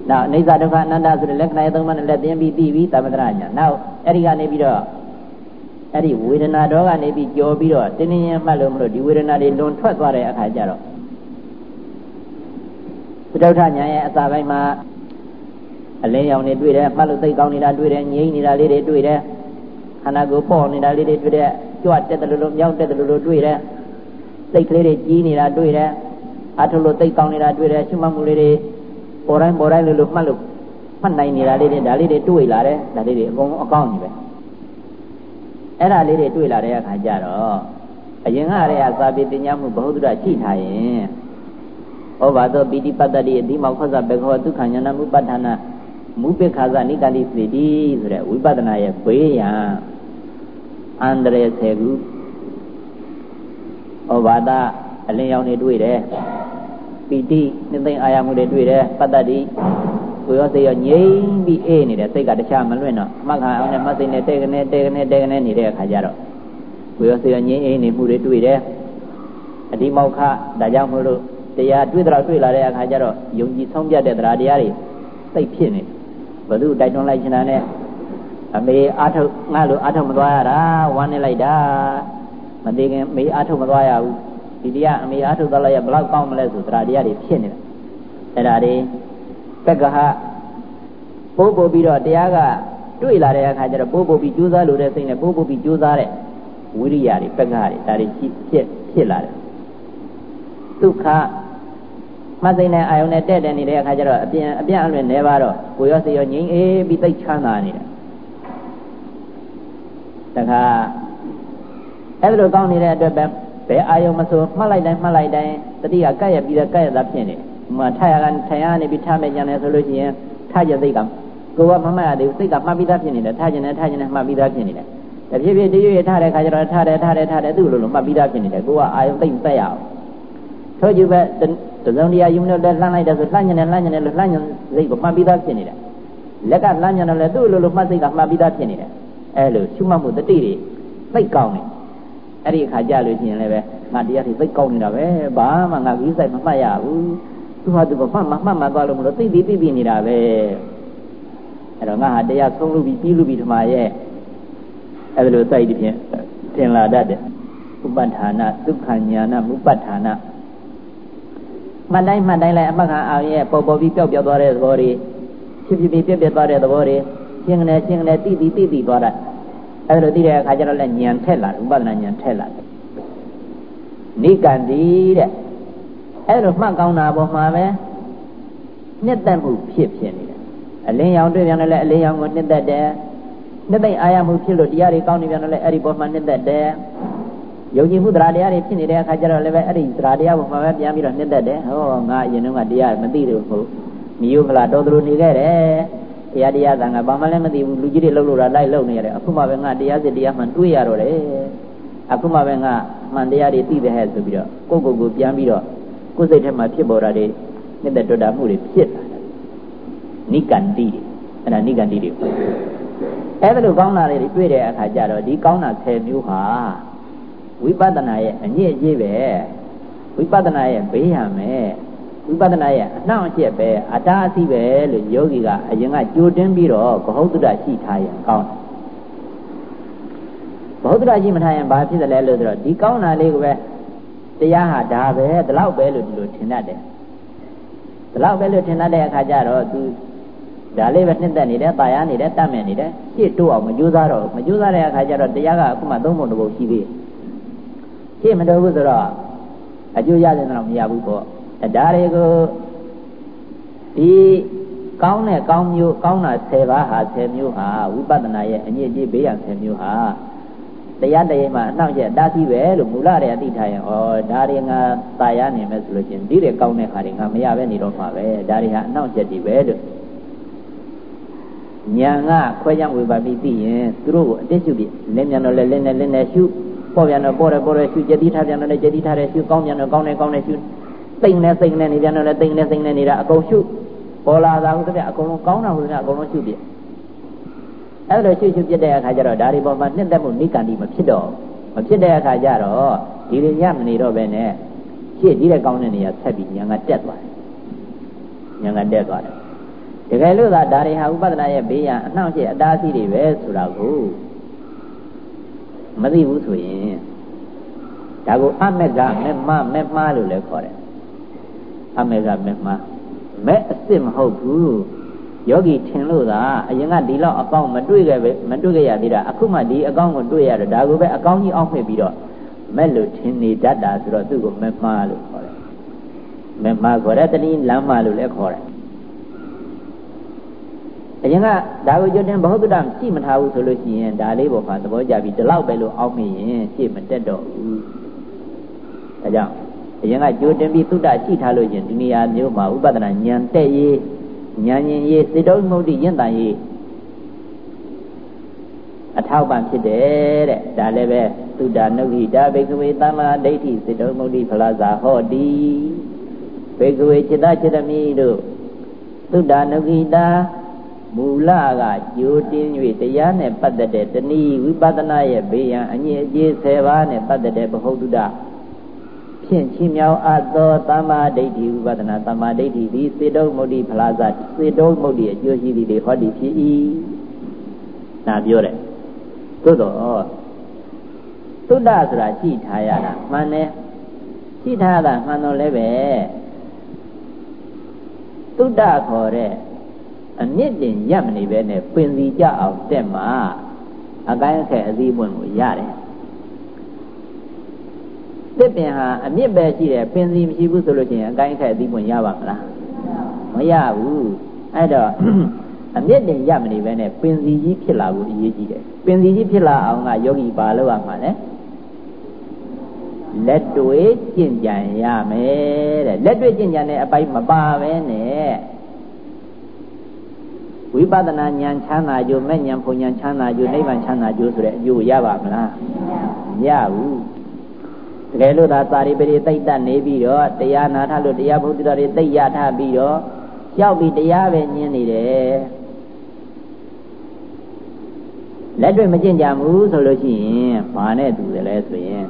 A: နောက်အိဋ္ဌဒုက္ခအနန္တဆိုတဲ့လက္ခဏာသုံးပါးနဲ့လက်သိပြီးသိပြီးသမထရညာနောက်အဲ့ဒီကနေပြီးတော့အဲ့ဒီဝေဒနာတော့ကနေပြီးကြော်ပြီးတော့တင်းတင်းရင်မှတ်လို့မလို့ဒီဝေဒနာတွေလွန်ထွက်သွားတဲ့အခါကျတော့သတုထညာရဲ့အစာပိုင်းမှာအလင်းရောင်တွေတွေ့တယ်မှတ်လို့သိကောင်းနေတာတွေ့တယ်ငြိမ့်နေတာလေးတွေတွေ့တယ် ခန္ဓာကိုယ်ပေါ့နေတာလေးတွေတွေ့တယ်ကြွတက်တယ်လို့မြောက်တက်တယ်လို့တွေ့တယ်စိတ်ကလေးတွေကြီးနေတာတွေ့တယ်အထုလို့သိကောင်းနေတာတွေ့တယ်ရှုမှတ်မှုလေးတွေပေါ်တိုင်းပေါ်တိုင်းလို့လို့မှတ်လို့မှတ်နိုင်နေတာလေးတွေဒါလေးတွေတွေ့လာတယ်ဒါလေးတွေအကုန်အကောင်းကြီးပဲအဲ့ဒါလေးတွေတွေ့လာတဲ့အခါကျတော့အရင်ကတည်းကသာပိတင်ညာမှုဘ ਹੁ တ္တရှိထားရင်ဩဘာသောပိဋိပတ္တတိအဒီမောခသဘေခောဒုက္ခဉာဏမှုပဋ္ဌာနာမူပိခါသနိကတိစေတိဆိုတဲ့ဝိပဿနာရဲ့ဘေးရန် အန္တရာယ်ဆယ်ခုဩဘာဒအလင်းရောင်နေတွေ့တယ်ပီတိနှသိမ့်အာရမှုတွေတွေ့တယ်ပတ္တတိကိုရောစိတ်ရောငြိမ့်ပြီးအေးနေတယ်စိတ်ကတခြားမလွင့်တော့မှတ်ခါအောင်နဲ့မှတ်စိတ်နဲ့တဲကနေတဲကနေတဲကနေနေတဲ့အခါကျတော့ကိုရောစိတ်ရောငြိမ့်အေးနေမှုတွေတွေ့တယ်အဒီမောက္ခဒါကြောင့်မို့လို့တရားတွေ့တော့တွေ့လာတဲ့အခါကျတော့ယုံကြည်ဆုံးပြတဲ့တရားတရားတွေစိတ်ဖြစ်နေဘု து တိုက်တွန်းလိုက်ချင်တာနဲ့ အမေအာထုတ်ငါလိုအာထုတ်မသွားရတာဝမ်းနေလိုက်တာမသေးခင်မေအာထုတ်မသွားရဘူးဒီတရားအမေအားထုတ်သွားလိုက်ရဘလောက်ကောင်းမလဲဆိုသရာတရားတွေဖြစ်နေတာအဲ့ဒါတွေပက္ကဟပိုးပို့ပြီးတော့တရားကတွေ့လာတဲ့အခါကျတော့ပိုးပို့ပြီးကြိုးစားလို့တဲ့စိတ်နဲ့ပိုးပို့ပြီးကြိုးစားတဲ့ဝိရိယတွေပက္ကဟတွေဒါတွေဖြစ်ဖြစ်လာတယ်ဒုက္ခမသိတဲ့အာယုန်နဲ့တဲ့တဲ့နေတဲ့အခါကျတော့အပြန်အပြန်အလွင်နေပါတော့ကိုရောစေရောငြိမ်းအေးပြီးသိချမ်းသာနေတယ် တခါအဲ့ဒါလိုကောင်းနေတဲ့အတွက်ပဲဘယ်အာယုံမဆိုမှတ်လိုက်တိုင်းမှတ်လိုက်တိုင်းတတိကကပ်ရပြီးတော့ကပ်ရတာဖြစ်နေ။မှထားရကထိုင်ရနေပြီးထားမဲ့ကြံတယ်ဆိုလို့ရှိရင်ထားရသိကကိုကမမှတ်ရသေးဘူးစိတ်ကမှတ်ပြီးသားဖြစ်နေတယ်ထားကျင်တယ်ထားကျင်တယ်မှတ်ပြီးသားဖြစ်နေတယ်။တဖြည်းဖြည်းတရွေ့ထားတဲ့ခါကျတော့ထားတယ်ထားတယ်ထားတယ်သူ့လိုလိုမှတ်ပြီးသားဖြစ်နေတယ်ကိုကအာယုံသိမ့်သက်ရအောင်။ထို့ကျပဲတစုံတရာယူနေတော့လှမ်းလိုက်တယ်ဆိုလှမ်းကျင်တယ်လှမ်းကျင်တယ်လို့လှမ်းကျင်စိတ်ကိုမှတ်ပြီးသားဖြစ်နေတယ်။လက်ကလှမ်းကျင်တယ်လည်းသူ့လိုလိုမှတ်စိတ်ကမှတ်ပြီးသားဖြစ်နေတယ်။ အဲလိုရှုမှတ်မှုတတိတွေသိကောင်းတယ်အဲ့ဒီအခါကြလို့ရှိရင်လည်းပဲငါတရားတွေသိကောင်းနေတာပဲဘာမှငါကြီးဆိုင်မမှတ်ရဘူးသူဟာသူကမှတ်မှတ်မှတ်သွားလို့မလို့သိပြီးသိပြီးနေတာပဲအဲ့တော့ငါဟာတရားဆုံးလို့ပြီးပြီးလို့ပြီးဓမ္မရဲ့အဲ့ဒါလိုစိုက်ဒီဖြင့်သင်လာတတ်တယ်ဥပဋ္ဌာဏဒုက္ခညာဏမူပဋ္ဌာဏမှတ်တိုင်းမှတ်တိုင်းလိုက်အမှတ်ခံအောင်ရဲ့ပေါ်ပေါ်ပြီးပျောက်ပျောက်သွားတဲ့သဘောတွေဖြစ်ဖြစ်ပြီးပြက်ပြက်သွားတဲ့သဘောတွေ ရှင်းကနေရှင်းကနေတိတိတိတိသွားတတ်အဲ့လိုသိတဲ့အခါကျတော့လည်းဉာဏ်ထက်လာတယ်ဥပဒနာဉာဏ်ထက်လာတယ်နိကန္တိတဲ့အဲ့လိုမှတ်ကောင်းတာပေါ်မှာပဲနှစ်သက်မှုဖြစ်ဖြစ်နေတယ်အလင်းရောင်တွေ့ပြန်လည်းအလင်းရောင်ကိုနှစ်သက်တယ်နှစ်သိမ့်အာရမှုဖြစ်လို့တရားတွေကောင်းနေပြန်လည်းအဲ့ဒီပေါ်မှာနှစ်သက်တယ်ယုံကြည်မှုတရားတရားတွေဖြစ်နေတဲ့အခါကျတော့လည်းပဲအဲ့ဒီတရားတရားပေါ်မှာပဲပြန်ပြီးတော့နှစ်သက်တယ်ဟောငါအရင်တုန်းကတရားမသိလို့ဟုတ်မိယုဖလာတော်သူလိုနေခဲ့တယ်တတ ရားတရားကငါဘာမှလည်းမသိဘူးလူကြီးတွေလှုပ်လို့တာလိုက်လှုပ်နေရတယ်အခုမှပဲငါတရားစစ်တရားမှန်တွေးရတော့တယ်အခုမှပဲငါမှန်တရားတွေသိတဲ့ဟဲ့ဆိုပြီးတော့ကိုယ့်ကိုယ်ကိုပြန်ပြီးတော့ကိုယ်စိတ်ထဲမှာဖြစ်ပေါ်တာတွေနှစ်သက်တွေ့တာမှုတွေဖြစ်လာတယ်နိကန္တိအဲ့ဒါနိကန္တိတွေအဲ့ဒါလိုကောင်းတာတွေတွေ့တဲ့အခါကျတော့ဒီကောင်းတာ10မျိုးဟာဝိပဿနာရဲ့အညစ်အကြေးပဲဝိပဿနာရဲ့ဘေးရမယ် ဝိပဿနာရဲ့အနှောင့်အယှက်ပဲအတားအဆီးပဲလို့ယောဂီကအရင်ကကြိုတင်းပြီးတော့ဘဟုတုဒ္ဒရှိထားရင်ကောင်းတယ်ဘဟုတုဒ္ဒရှိမထားရင်ဘာဖြစ်တယ်လဲလို့ဆိုတော့ဒီကောင်းတာလေးကိုပဲတရားဟာဒါပဲဒီလောက်ပဲလို့ဒီလိုထင်တတ်တယ်ဒီလောက်ပဲလို့ထင်တတ်တဲ့အခါကျတော့သူဒါလေးပဲနှစ်သက်နေတယ်တာယာနေတယ်တတ်မြင်နေတယ်ရှေ့တိုးအောင်မကြိုးစားတော့မကြိုးစားတဲ့အခါကျတော့တရားကအခုမှသုံးပုံတစ်ပုံရှိသေးတယ်ရှေ့မတော်ဘူးဆိုတော့အကျိုးရတယ်တော့မရဘူးပေါ့ ဒါတွေကိုဒီကောင်းတဲ့ကောင်းမျိုးကောင်းတာ10ပါးဟာ10မျိုးဟာဝိပဿနာရဲ့အညစ်အကြေးဘေးရန်10မျိုးဟာတရားတည်းမှာအနှောင့်အယှက်တားဆီးပဲလို့မူလတည်းအသိထားရင်ဩဒါတွေငါတာရနေမယ်ဆိုလို့ချင်းဒီတွေကောင်းတဲ့ခါတွေငါမရပဲနေတော့မှာပဲဒါတွေဟာအနှောင့်အယှက်တွေပဲလို့ညာကခွဲခြားဝေပါပြီးသိရင်သူတို့ကိုအတိတ်ရှုပြီးလက်မြန်တော့လက်လက်နဲ့လက်နဲ့ရှုပေါ်ပြန်တော့ပေါ်တယ်ပေါ်တယ်ရှုကြတိထားပြန်တော့လည်းကြတိထားတယ်ရှုကောင်းပြန်တော့ကောင်းတယ်ကောင်းတယ်ရှု စိတ်နဲ့စိတ်နဲ့နေပြန်တော့လည်းစိတ်နဲ့စိတ်နဲ့နေတာအကုန်ရှုပေါ်လာတာဟုတ်တဲ့အကုန်လုံးကောင်းတာဟုတ်တဲ့အကုန်လုံးရှုပြအဲ့လိုရှုရှုပြတဲ့အခါကျတော့ဒါတွေပေါ်မှာနှစ်သက်မှုနိကန္တိမဖြစ်တော့မဖြစ်တဲ့အခါကျတော့ဒီလိုညမနေတော့ပဲနဲ့ရှေ့ဒီတဲ့ကောင်းတဲ့နေရာဆက်ပြီးညာကတက်သွားတယ်ညာကတက်သွားတယ်တကယ်လို့သာဒါတွေဟာဥပဒနာရဲ့ဘေးရန်အနှောင့်အယှက်အတားအဆီးတွေပဲဆိုတာကိုမသိဘူးဆိုရင်ဒါကိုအမက်ကမက်မမက်မှားလို့လည်းခေါ်တယ် အမေကမက်မှာမဲ့အစ်စ်မဟုတ်ဘူးယောဂီထင်လို့သာအရင်ကဒီလောက်အကောင့်မတွေ့ခဲ့ပဲမတွေ့ခဲ့ရသေးတာအခုမှဒီအကောင့်ကိုတွေ့ရတော့ဒါကိုပဲအကောင့်ကြီးအောက်မှပြီးတော့မဲ့လို့ထင်နေတတ်တာဆိုတော့သူ့ကိုမက်မှားလို့ခေါ်တယ်မက်မှားခေါ်တဲ့တနည်းလမ်းမှာလို့လည်းခေါ်တယ်အရင်ကဒါကိုကြွတင်ဘဟုတ္တကြည့်မထားဘူးဆိုလို့ရှိရင်ဒါလေးပေါ်မှာသဘောကျပြီးဒီလောက်ပဲလို့အောက်မြင်ရင်ရှေ့မတက်တော့ဘူးဒါကြောင့် အရင်ကကြိုတင်ပြီးသုတ္တရှိထားလို့ရှင်ဒီနေရာမျိုးမှာဥပဒနာဉာဏ်တက်ရေးဉာဏ်ရင်ရေးစေတုံးမုဒ္ဒိယဉ်တန်ရေးအထောက်ပံ့ဖြစ်တယ်တဲ့ဒါလည်းပဲသုတ္တနုခိတာဘိကဝေသမ္မာဒိဋ္ဌိစေတုံးမုဒ္ဒိဖလားဇာဟောတိဘိကဝေจิตจิตမိတို့သုတ္တနုခိတာမူလကကြိုတင်၍တရားနဲ့ပတ်သက်တဲ့တဏှီဝိပဿနာရဲ့ဘေးရန်အငြိအကျေး10ပါးနဲ့ပတ်သက်တဲ့ဘ ਹੁ တုဒ္ဒ ဖြင့်ချီးမြှောက်အပ်သောသမ္မာဒိဋ္ဌိဥပဒနာသမ္မာဒိဋ္ဌိသည်စေတုံမုဒ္ဒိဖလားဇစေတုံမုဒ္ဒိအကျိုးရှိသည်တွေဟောသည်ဖြစ်၏နာပြောတယ်သို့တော့သုဒ္ဓဆိုတာရှိထားရတာမှန်တယ်ရှိထားတာမှန်တော့လည်းပဲသုဒ္ဓခေါ်တဲ့အမြင့်တင်ရပ်မနေပဲနဲ့ပင်စီကြအောင်တက်မှာအကိုင်းအခက်အစည်းပွင့်ကိုရတယ် တစ်ပင်ဟာအမြင့်ပဲရှိတယ်ပင်စီမရှိဘူးဆိုလို့ချင်းအကိုင်းခက်အသီးပွင့်ရပါမလားမရဘူးအဲ့တော့အမြင့်တင်ရမနေပဲနဲ့ပင်စီကြီးဖြစ်လာဖို့အရေးကြီးတယ်ပင်စီကြီးဖြစ်လာအောင်ကယောဂီပါလို့ရမှာလဲလက်တွေ့ကျင့်ကြံရမယ်တဲ့လက်တွေ့ကျင့်ကြံတဲ့အပိုင်းမပါပဲနဲ့ဝိပဿနာဉာဏ်ချမ်းသာကြိုမဲ့ဉာဏ်ဖုန်ဉာဏ်ချမ်းသာကြိုနိဗ္ဗာန်ချမ်းသာကြိုဆိုတဲ့အကျိုးရပါမလားမရဘူး တကယ်လို့သာသာရိပရိသိတ်တတ်နေပြီးတော့တရားနာထလို့တရားဘုဒ္ဓတော်တွေသိရထပြီးတော့ရောက်ပြီးတရားပဲညင်းနေတယ်လက်တွေ့မကျင့်ကြဘူးဆိုလို့ရှိရင်ဘာနဲ့တူတယ်လဲဆိုရင်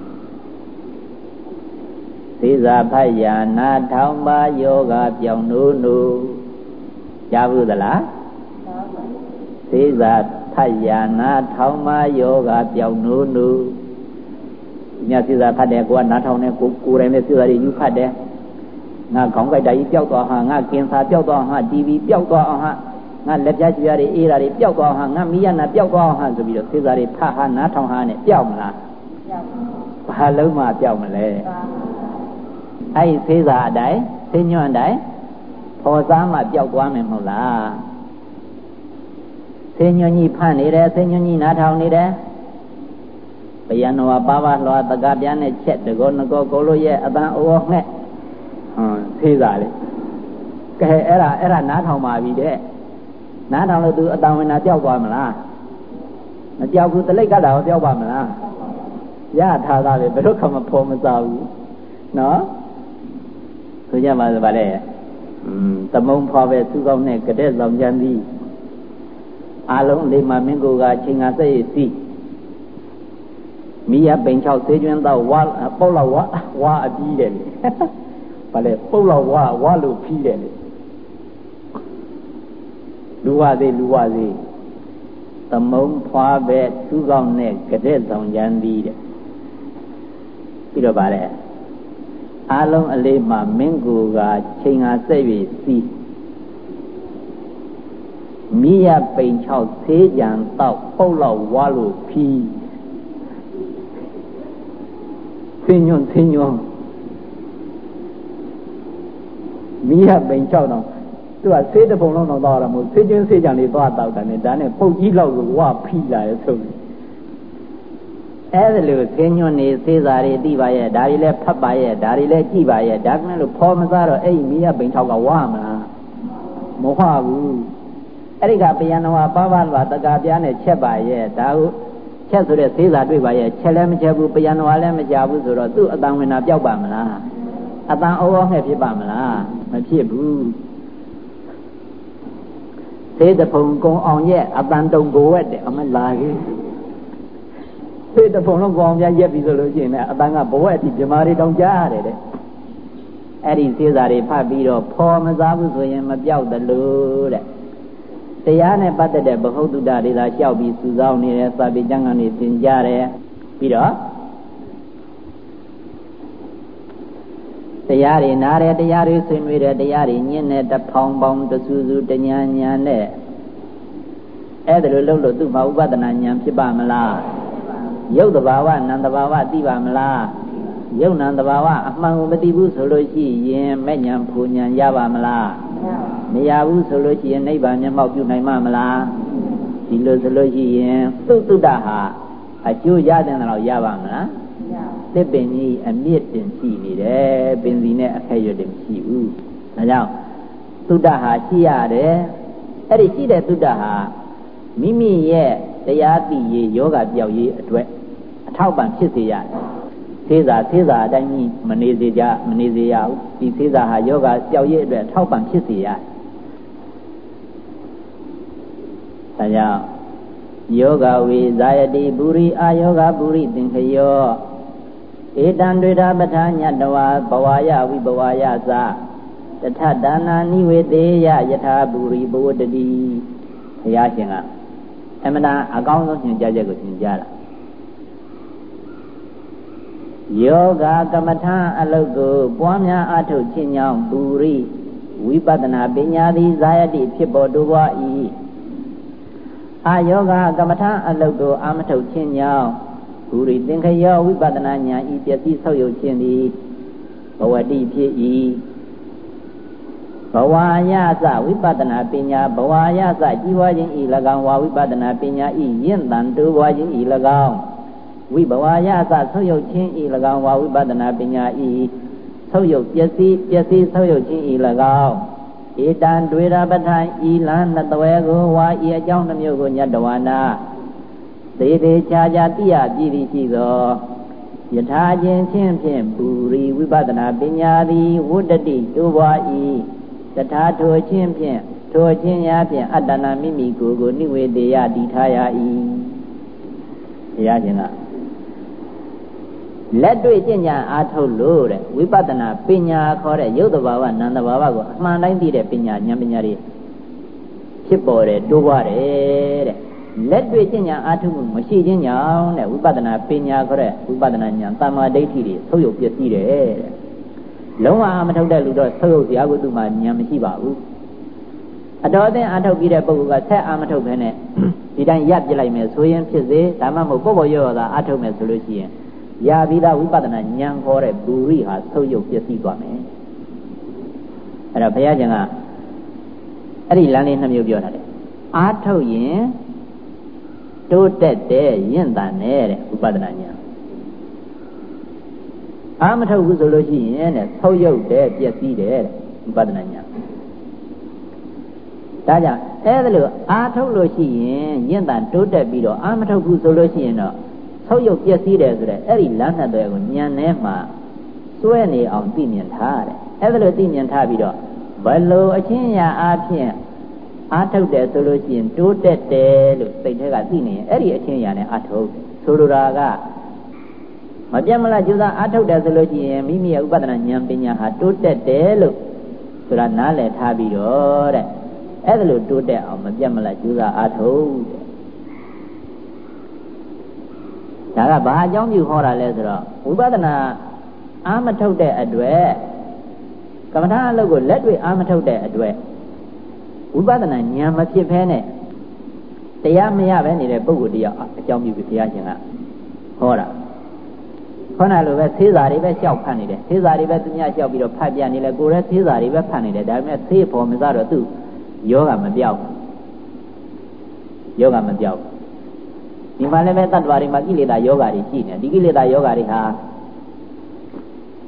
A: သေစာဖတ်ယာနာထောင်ပါယောဂပြောင်းနိုးနိုးကြားဘူးသလားသေစာဖတ်ယာနာထောင်ပါယောဂပြောင်းနိုးနိုး မြတ်စိစာဖတ်တယ်ကိုကနားထောင်တယ်ကိုကိုယ်တိုင်လည်းစိစာတွေယူဖတ်တယ်ငါခေါင်းကြိုက်တာကြီးပျောက်သွားဟာငါကင်ဆာပျောက်သွားဟာတီဗီပျောက်သွားအောင်ဟာငါလက်ပြကျွေးရတွေအေးတာတွေပျောက်သွားဟာငါမိရနာပျောက်သွားအောင်ဟာဆိုပြီးတော့စိစာတွေဖတ်ဟာနားထောင်ဟာနဲ့ပျောက်မလားပျောက်ပါဘာလုံးမှပျောက်မလဲအဲ့ဒီစိစာအတိုင်းသိညွန့်အတိုင်းဖော်စားမှပျောက်သွားမယ်မဟုတ်လားသိညွန့်ကြီးဖတ်နေတယ်သိညွန့်ကြီးနားထောင်နေတယ် ဘယံနဝပါပါလွာတကပြားနဲ့ချက်တကောနကောကိုလို့ရဲ့အပန်းအောငှက်ဟွန်းသေးစားလေကဲအဲ့ဒါအဲ့ဒါနားထောင်ပါပြီတဲ့နားထောင်လို့သူအတန်ဝင်တာပျောက်သွားမလားမပျောက်ဘူးတလိပ်ကတာရောပျောက်ပါမလားရထားတာပဲဘယ်တော့မှဖော်မစားဘူးနော်ဆိုကြပါစပါလေอืมသမုံဖွာပဲသူကောင်းနဲ့ကတဲ့ဆောင်ကြံသည်အလုံးလေးမှာမင်းကိုကချိန်ကစက်ရစီ မိရပိန်6သေးကျွန်းတော့ဝါပုတ်လောက်ဝါဝါအပြီးတယ်လေဘာလဲပုတ်လောက်ဝါဝါလို့ဖြီးတယ်လေလူဝသေးလူဝသေးသမုံဖွာပဲသူကောင်းနဲ့ကတဲ့ဆောင်ကြံသည်တဲ့ပြီးတော့ဗါလဲအလုံးအလေးမှာမင်းကိုကချိန်ဟာစက်၍စီးမိရပိန်6သေးကြံတော့ပုတ်လောက်ဝါလို့ဖြီး ဆင်းညွန့်ဆင်းညွန့်မိရပိန်6တော့သူကဆေးတပုံလုံးတော့တော့ရမို့ဆေးချင်းဆေးကြံလေးသွားတောက်တယ်နဲ့ဒါနဲ့ပုတ်ကြီးလောက်ကိုဝါဖီးလာရဲ့ဆိုပြီးအဲ့ဒါလို့ဆင်းညွန့်နေသေးစာတွေသိပါရဲ့ဒါတွေလည်းဖတ်ပါရဲ့ဒါတွေလည်းကြည့်ပါရဲ့ဒါကလည်းလို့ဖော်မစားတော့အဲ့ဒီမိရပိန်6ကဝါမလားမဟုတ်ဘူးအဲ့ဒီကပယံတော်ပါပါလွာတကားပြားနဲ့ချက်ပါရဲ့ဒါဟု ချက်ဆိုတဲ့သေးစာတွေ့ပါရဲ့ချက်လည်းမချက်ဘူးပယံတော်လည်းမကြဘူးဆိုတော့သူ့အတန်ဝင်တာပျောက်ပါမလားအတန်အောငှက်ဖြစ်ပါမလားမဖြစ်ဘူးသေးတဖုံကုံအောင်ရဲ့အတန်တုံကိုဝက်တယ်အမလာကြီးသေးတဖုံလုံးကုံအောင်ပြရက်ပြီဆိုလို့ရှိရင်လည်းအတန်ကဘဝက်အထိပြမာတွေတောင်ကြားရတယ်တဲ့အဲ့ဒီသေးစာတွေဖတ်ပြီးတော့ဖော်မစားဘူးဆိုရင်မပြောက်တယ်လို့တဲ့ တရားနဲ့ပတ်သက်တဲ့ဘ ਹੁ တုတ္တတွေသာလျှောက်ပြီးစုဆောင်းနေတယ်စာပေကျမ်းကနေသင်ကြားတယ်ပြီးတော့တရားတွေနားတယ်တရားတွေဆွေးနွေးတယ်တရားတွေညင်းတယ်တဖောင်ပေါင်းတဆူဆူတညာညာနဲ့အဲ့ဒါလိုလုပ်လို့သူ့မှာဥပဒနာဉာဏ်ဖြစ်ပါမလားရုပ်တဘာဝနံတဘာဝသိပါမလားရုပ်နံတဘာဝအမှန်ကိုမသိဘူးဆိုလို့ရှိရင်မဲ့ဉာဏ်ဖူဉာဏ်ရပါမလား မရဘူးဆိုလို့ရှိရင်နိဗ္ဗာန်မျက်မှောက်ပြုနိုင်မှာမလားဒီလိုဆိုလို့ရှိရင်သုတ္တဟာအကျိုးရတဲ့တော့ရပါမလားသစ်ပင်ကြီးအမြင့်တင်ရှိနေတယ်ပင်စီနဲ့အခက်ရွတ်တယ်မရှိဘူးဒါကြောင့်သုတ္တဟာရှိရတယ်အဲ့ဒီရှိတဲ့သုတ္တဟာမိမိရဲ့တရားသိရေးယောဂပြောက်ရေးအတွက်အထောက်ပံ့ဖြစ်စေရတယ် သေစာသေစာအတိုင်းကြီးမနေစေကြမနေစေရဘူးဒီသေစာဟာယောဂပြောက်ရေးအတွက်အထောက်ပံ့ဖြစ်စေရတယ်ဒါကြောင့်ယောဂဝေဇာယတိပုရိအာယောဂပုရိသင်္ခယောဧတံတွေတာပဋ္ဌာညတဝါဘဝယဝိဘဝယသတထဒါနာနိဝေတေယယထာပုရိဘဝတတိဘုရားရှင်ကအမှန်တန်အကောင်းဆုံးညွှန်ကြားချက်ကိုညွှန်ကြားတာ ယောဂကမ္မထာအလုတ်ကိုပွားများအထုတ်ခြင်းကြောင့်ပုရိဝိပဿနာပညာသည်ဇာယတိဖြစ်ပေါ်တိုးပွား၏အာယောဂကမ္မထာအလုတ်ကိုအာမထုတ်ခြင်းကြောင့်ဘူရိသင်္ခယောဝိပဿနာဉာဏ်ဤပျက်စီးဆောက်ရုပ်ခြင်းသည်ဘဝတိဖြစ်၏ဘဝယသဝိပဿနာပညာဘဝယသကြီးပွားခြင်းဤ၎င်းဝါဝိပဿနာပညာဤယင့်တန်တိုးပွားခြင်းဤ၎င်း ဝိဘဝယသဆုတ်ယုတ်ခြင်းဤ၎င်းဝါဝိပဿနာပညာဤဆုတ်ယုတ်ပျက်စီးပျက်စီးဆုတ်ယုတ်ခြင်းဤ၎င်းဧတံတွေ့ရပထိုင်ဤလန်းနှစ်သွဲကိုဝါဤအကြောင်းနှမျိုးကိုညတဝနာသေးသေးချာချာသိရကြည်သည်ရှိသောယထာခြင်းချင်းဖြင့်ပူရိဝိပဿနာပညာသည်ဝုတ္တတိတိုးပွား၏တထာထိုချင်းဖြင့်ထိုချင်းရာဖြင့်အတ္တနာမိမိကိုယ်ကိုနိဝေတေယတည်ထားရ၏ဘုရားရှင်က လက်တွေ့ကျင့်ကြံအားထုတ်လို့တဲ့ဝိပဿနာပညာခေါ်တဲ့ယုတ်တဘာဝနန္တဘာဝကိုအမှန်တိုင်းသိတဲ့ပညာဉာဏ်ပညာတွေဖြစ်ပေါ်တယ်တိုးပွားတယ်တဲ့လက်တွေ့ကျင့်ကြံအားထုတ်မှုမရှိခြင်းကြောင့်တဲ့ဝိပဿနာပညာခေါ်တဲ့ဝိပဿနာဉာဏ်တမ္မာဒိဋ္ဌိတွေဆုပ်ယုပ်ပျက်စီးတယ်တဲ့လုံးဝအာမထုတ်တဲ့လူတော့ဆုပ်ယုပ်စရာကိုသူမှဉာဏ်မရှိပါဘူးအတော်အသင့်အာထုတ်ပြီးတဲ့ပုဂ္ဂိုလ်ကဆက်အာမထုတ်ခဲနဲ့ဒီတိုင်းရပ်ပြလိုက်မယ်ဆိုရင်ဖြစ်စေဒါမှမဟုတ်ပေါ့ပေါ့ရော့ရော့သာအာထုတ်မယ်ဆိုလို့ရှိရင် ရာပြီးသားဝိပဿနာဉာဏ်ခေါ်တဲ့ဘူရိဟာဆုပ်ယုပ်ပျက်စီးသွားမယ်အဲ့တော့ဘုရားရှင်ကအဲ့ဒီလမ်းလေးနှမျိုးပြောထားတယ်အာထုတ်ရင်တိုးတက်တဲ့ရင့်တန်တဲ့ဝိပဿနာဉာဏ်အာမထုတ်ဘူးဆိုလို့ရှိရင်တဲ့ဆုပ်ယုပ်တဲ့ပျက်စီးတဲ့ဝိပဿနာဉာဏ်ဒါကြောင့်အဲ့ဒါလို့အာထုတ်လို့ရှိရင်ရင့်တန်တိုးတက်ပြီးတော့အာမထုတ်ဘူးဆိုလို့ရှိရင်တော့ ဆုပ်ယုပ်ပျက်စီးတယ်ဆိုတဲ့အဲ့ဒီလမ်းနှစ်တွေကိုညံထဲမှာစွဲနေအောင်သိမြင်ထားတယ်အဲ့ဒါလို့သိမြင်ထားပြီးတော့ဘလို့အချင်းညာအားဖြင့်အားထုတ်တယ်ဆိုလို့ရှိရင်တိုးတက်တယ်လို့စိတ်ထဲကသိနေရင်အဲ့ဒီအချင်းညာနဲ့အားထုတ်ဆိုလိုတာကမပြတ်မလားကျူသာအားထုတ်တယ်ဆိုလို့ရှိရင်မိမိရဲ့ဥပဒနာဉာဏ်ပညာဟာတိုးတက်တယ်လို့ဆိုတာနားလည်ထားပြီးတော့တဲ့အဲ့ဒါလို့တိုးတက်အောင်မပြတ်မလားကျူသာအားထုတ်တဲ့ ဒါကဘာအကြောင်းပြုဟောတာလဲဆိုတော့ဝိပဿနာအာမထုတ်တဲ့အတွက်ကမ္မထာအလုပ်ကိုလက်တွေ့အာမထုတ်တဲ့အတွက်ဝိပဿနာဉာဏ်မဖြစ်ဖဲနဲ့တရားမရပဲနေတဲ့ပုဂ္ဂိုလ်တရားအကြောင်းပြုပြီးဘုရားရှင်ကဟောတာခေါဏလိုပဲသေးစာတွေပဲလျှောက်ဖတ်နေတယ်သေးစာတွေပဲသူများလျှောက်ပြီးတော့ဖတ်ပြနေလဲကိုယ်လည်းသေးစာတွေပဲဖတ်နေတယ်ဒါပေမဲ့သေးဖို့မစားတော့သူယောဂမပြောက်ယောဂမပြောက် ဒီမှာလည်းပဲတတ္တဝါတွေမှာကိလေသာယောဂတွေရှိနေဒီကိလေသာယောဂတွေဟာ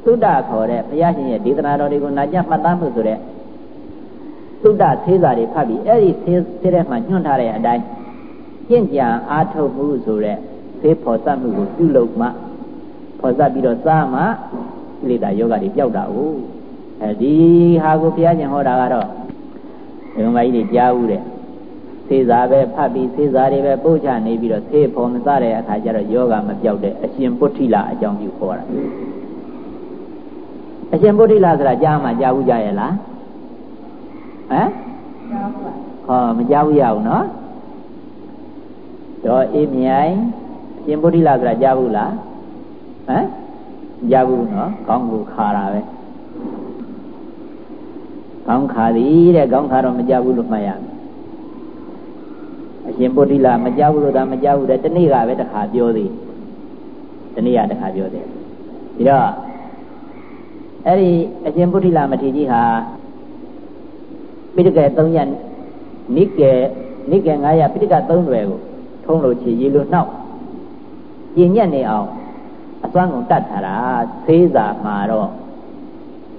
A: သုဒ္ဓခေါ်တဲ့ဘုရားရှင်ရဲ့ဒေသနာတော်တွေကိုနာကြမှတ်သားမှုဆိုတဲ့သုဒ္ဓသေးစာတွေဖတ်ပြီးအဲ့ဒီသေးသေးတဲ့မှာညွှန်ထားတဲ့အတိုင်းကျင့်ကြံအားထုတ်မှုဆိုတဲ့သေဖော်စမှုကိုပြုလုပ်မှဖော်စပြီးတော့စားမှကိလေသာယောဂတွေပျောက်တာ哦အဲဒီဟာကိုဘုရားရှင်ဟောတာကတော့ဒီမကြီးတွေကြားဦးတဲ့ သေစာပဲဖတ်ပြီးသေစာတွေပဲပို့ချနေပြီးတော့သေဖော်မစားတဲ့အခါကျတော့ယောဂမပြောက်တဲ့အရှင်ပုထိလာအကြောင်းပြုခေါ်တာအရှင်ပုထိလာဆိုတာကြားမှကြားဘူးကြရဲ့လားဟမ်ဟောမကြားဘူးရအောင်နော်တော့အေးမြိုင်အရှင်ပုထိလာဆိုတာကြားဘူးလားဟမ်ကြားဘူးနော်ကောင်းကူခါတာပဲကောင်းခါသည်တဲ့ကောင်းခါတော့မကြားဘူးလို့မှတ်ရမယ် အရှင်ပုထိလာမကြားဘူးလို့ဒါမကြားဘူးတဲ့တနေ့ကပဲတခါပြောသေးတနေ့ကတခါပြောသေးဒီတော့အဲ့ဒီအရှင်ပုထိလာမထေရကြီးဟာပိဋက3ရက်နိကေနိကေ9ရက်ပိဋက3တွေကိုထုံးလို့ချီရေလို့နှောက်ပြင်းညက်နေအောင်အစွမ်းကုန်တတ်ထားတာသေးစာမှာတော့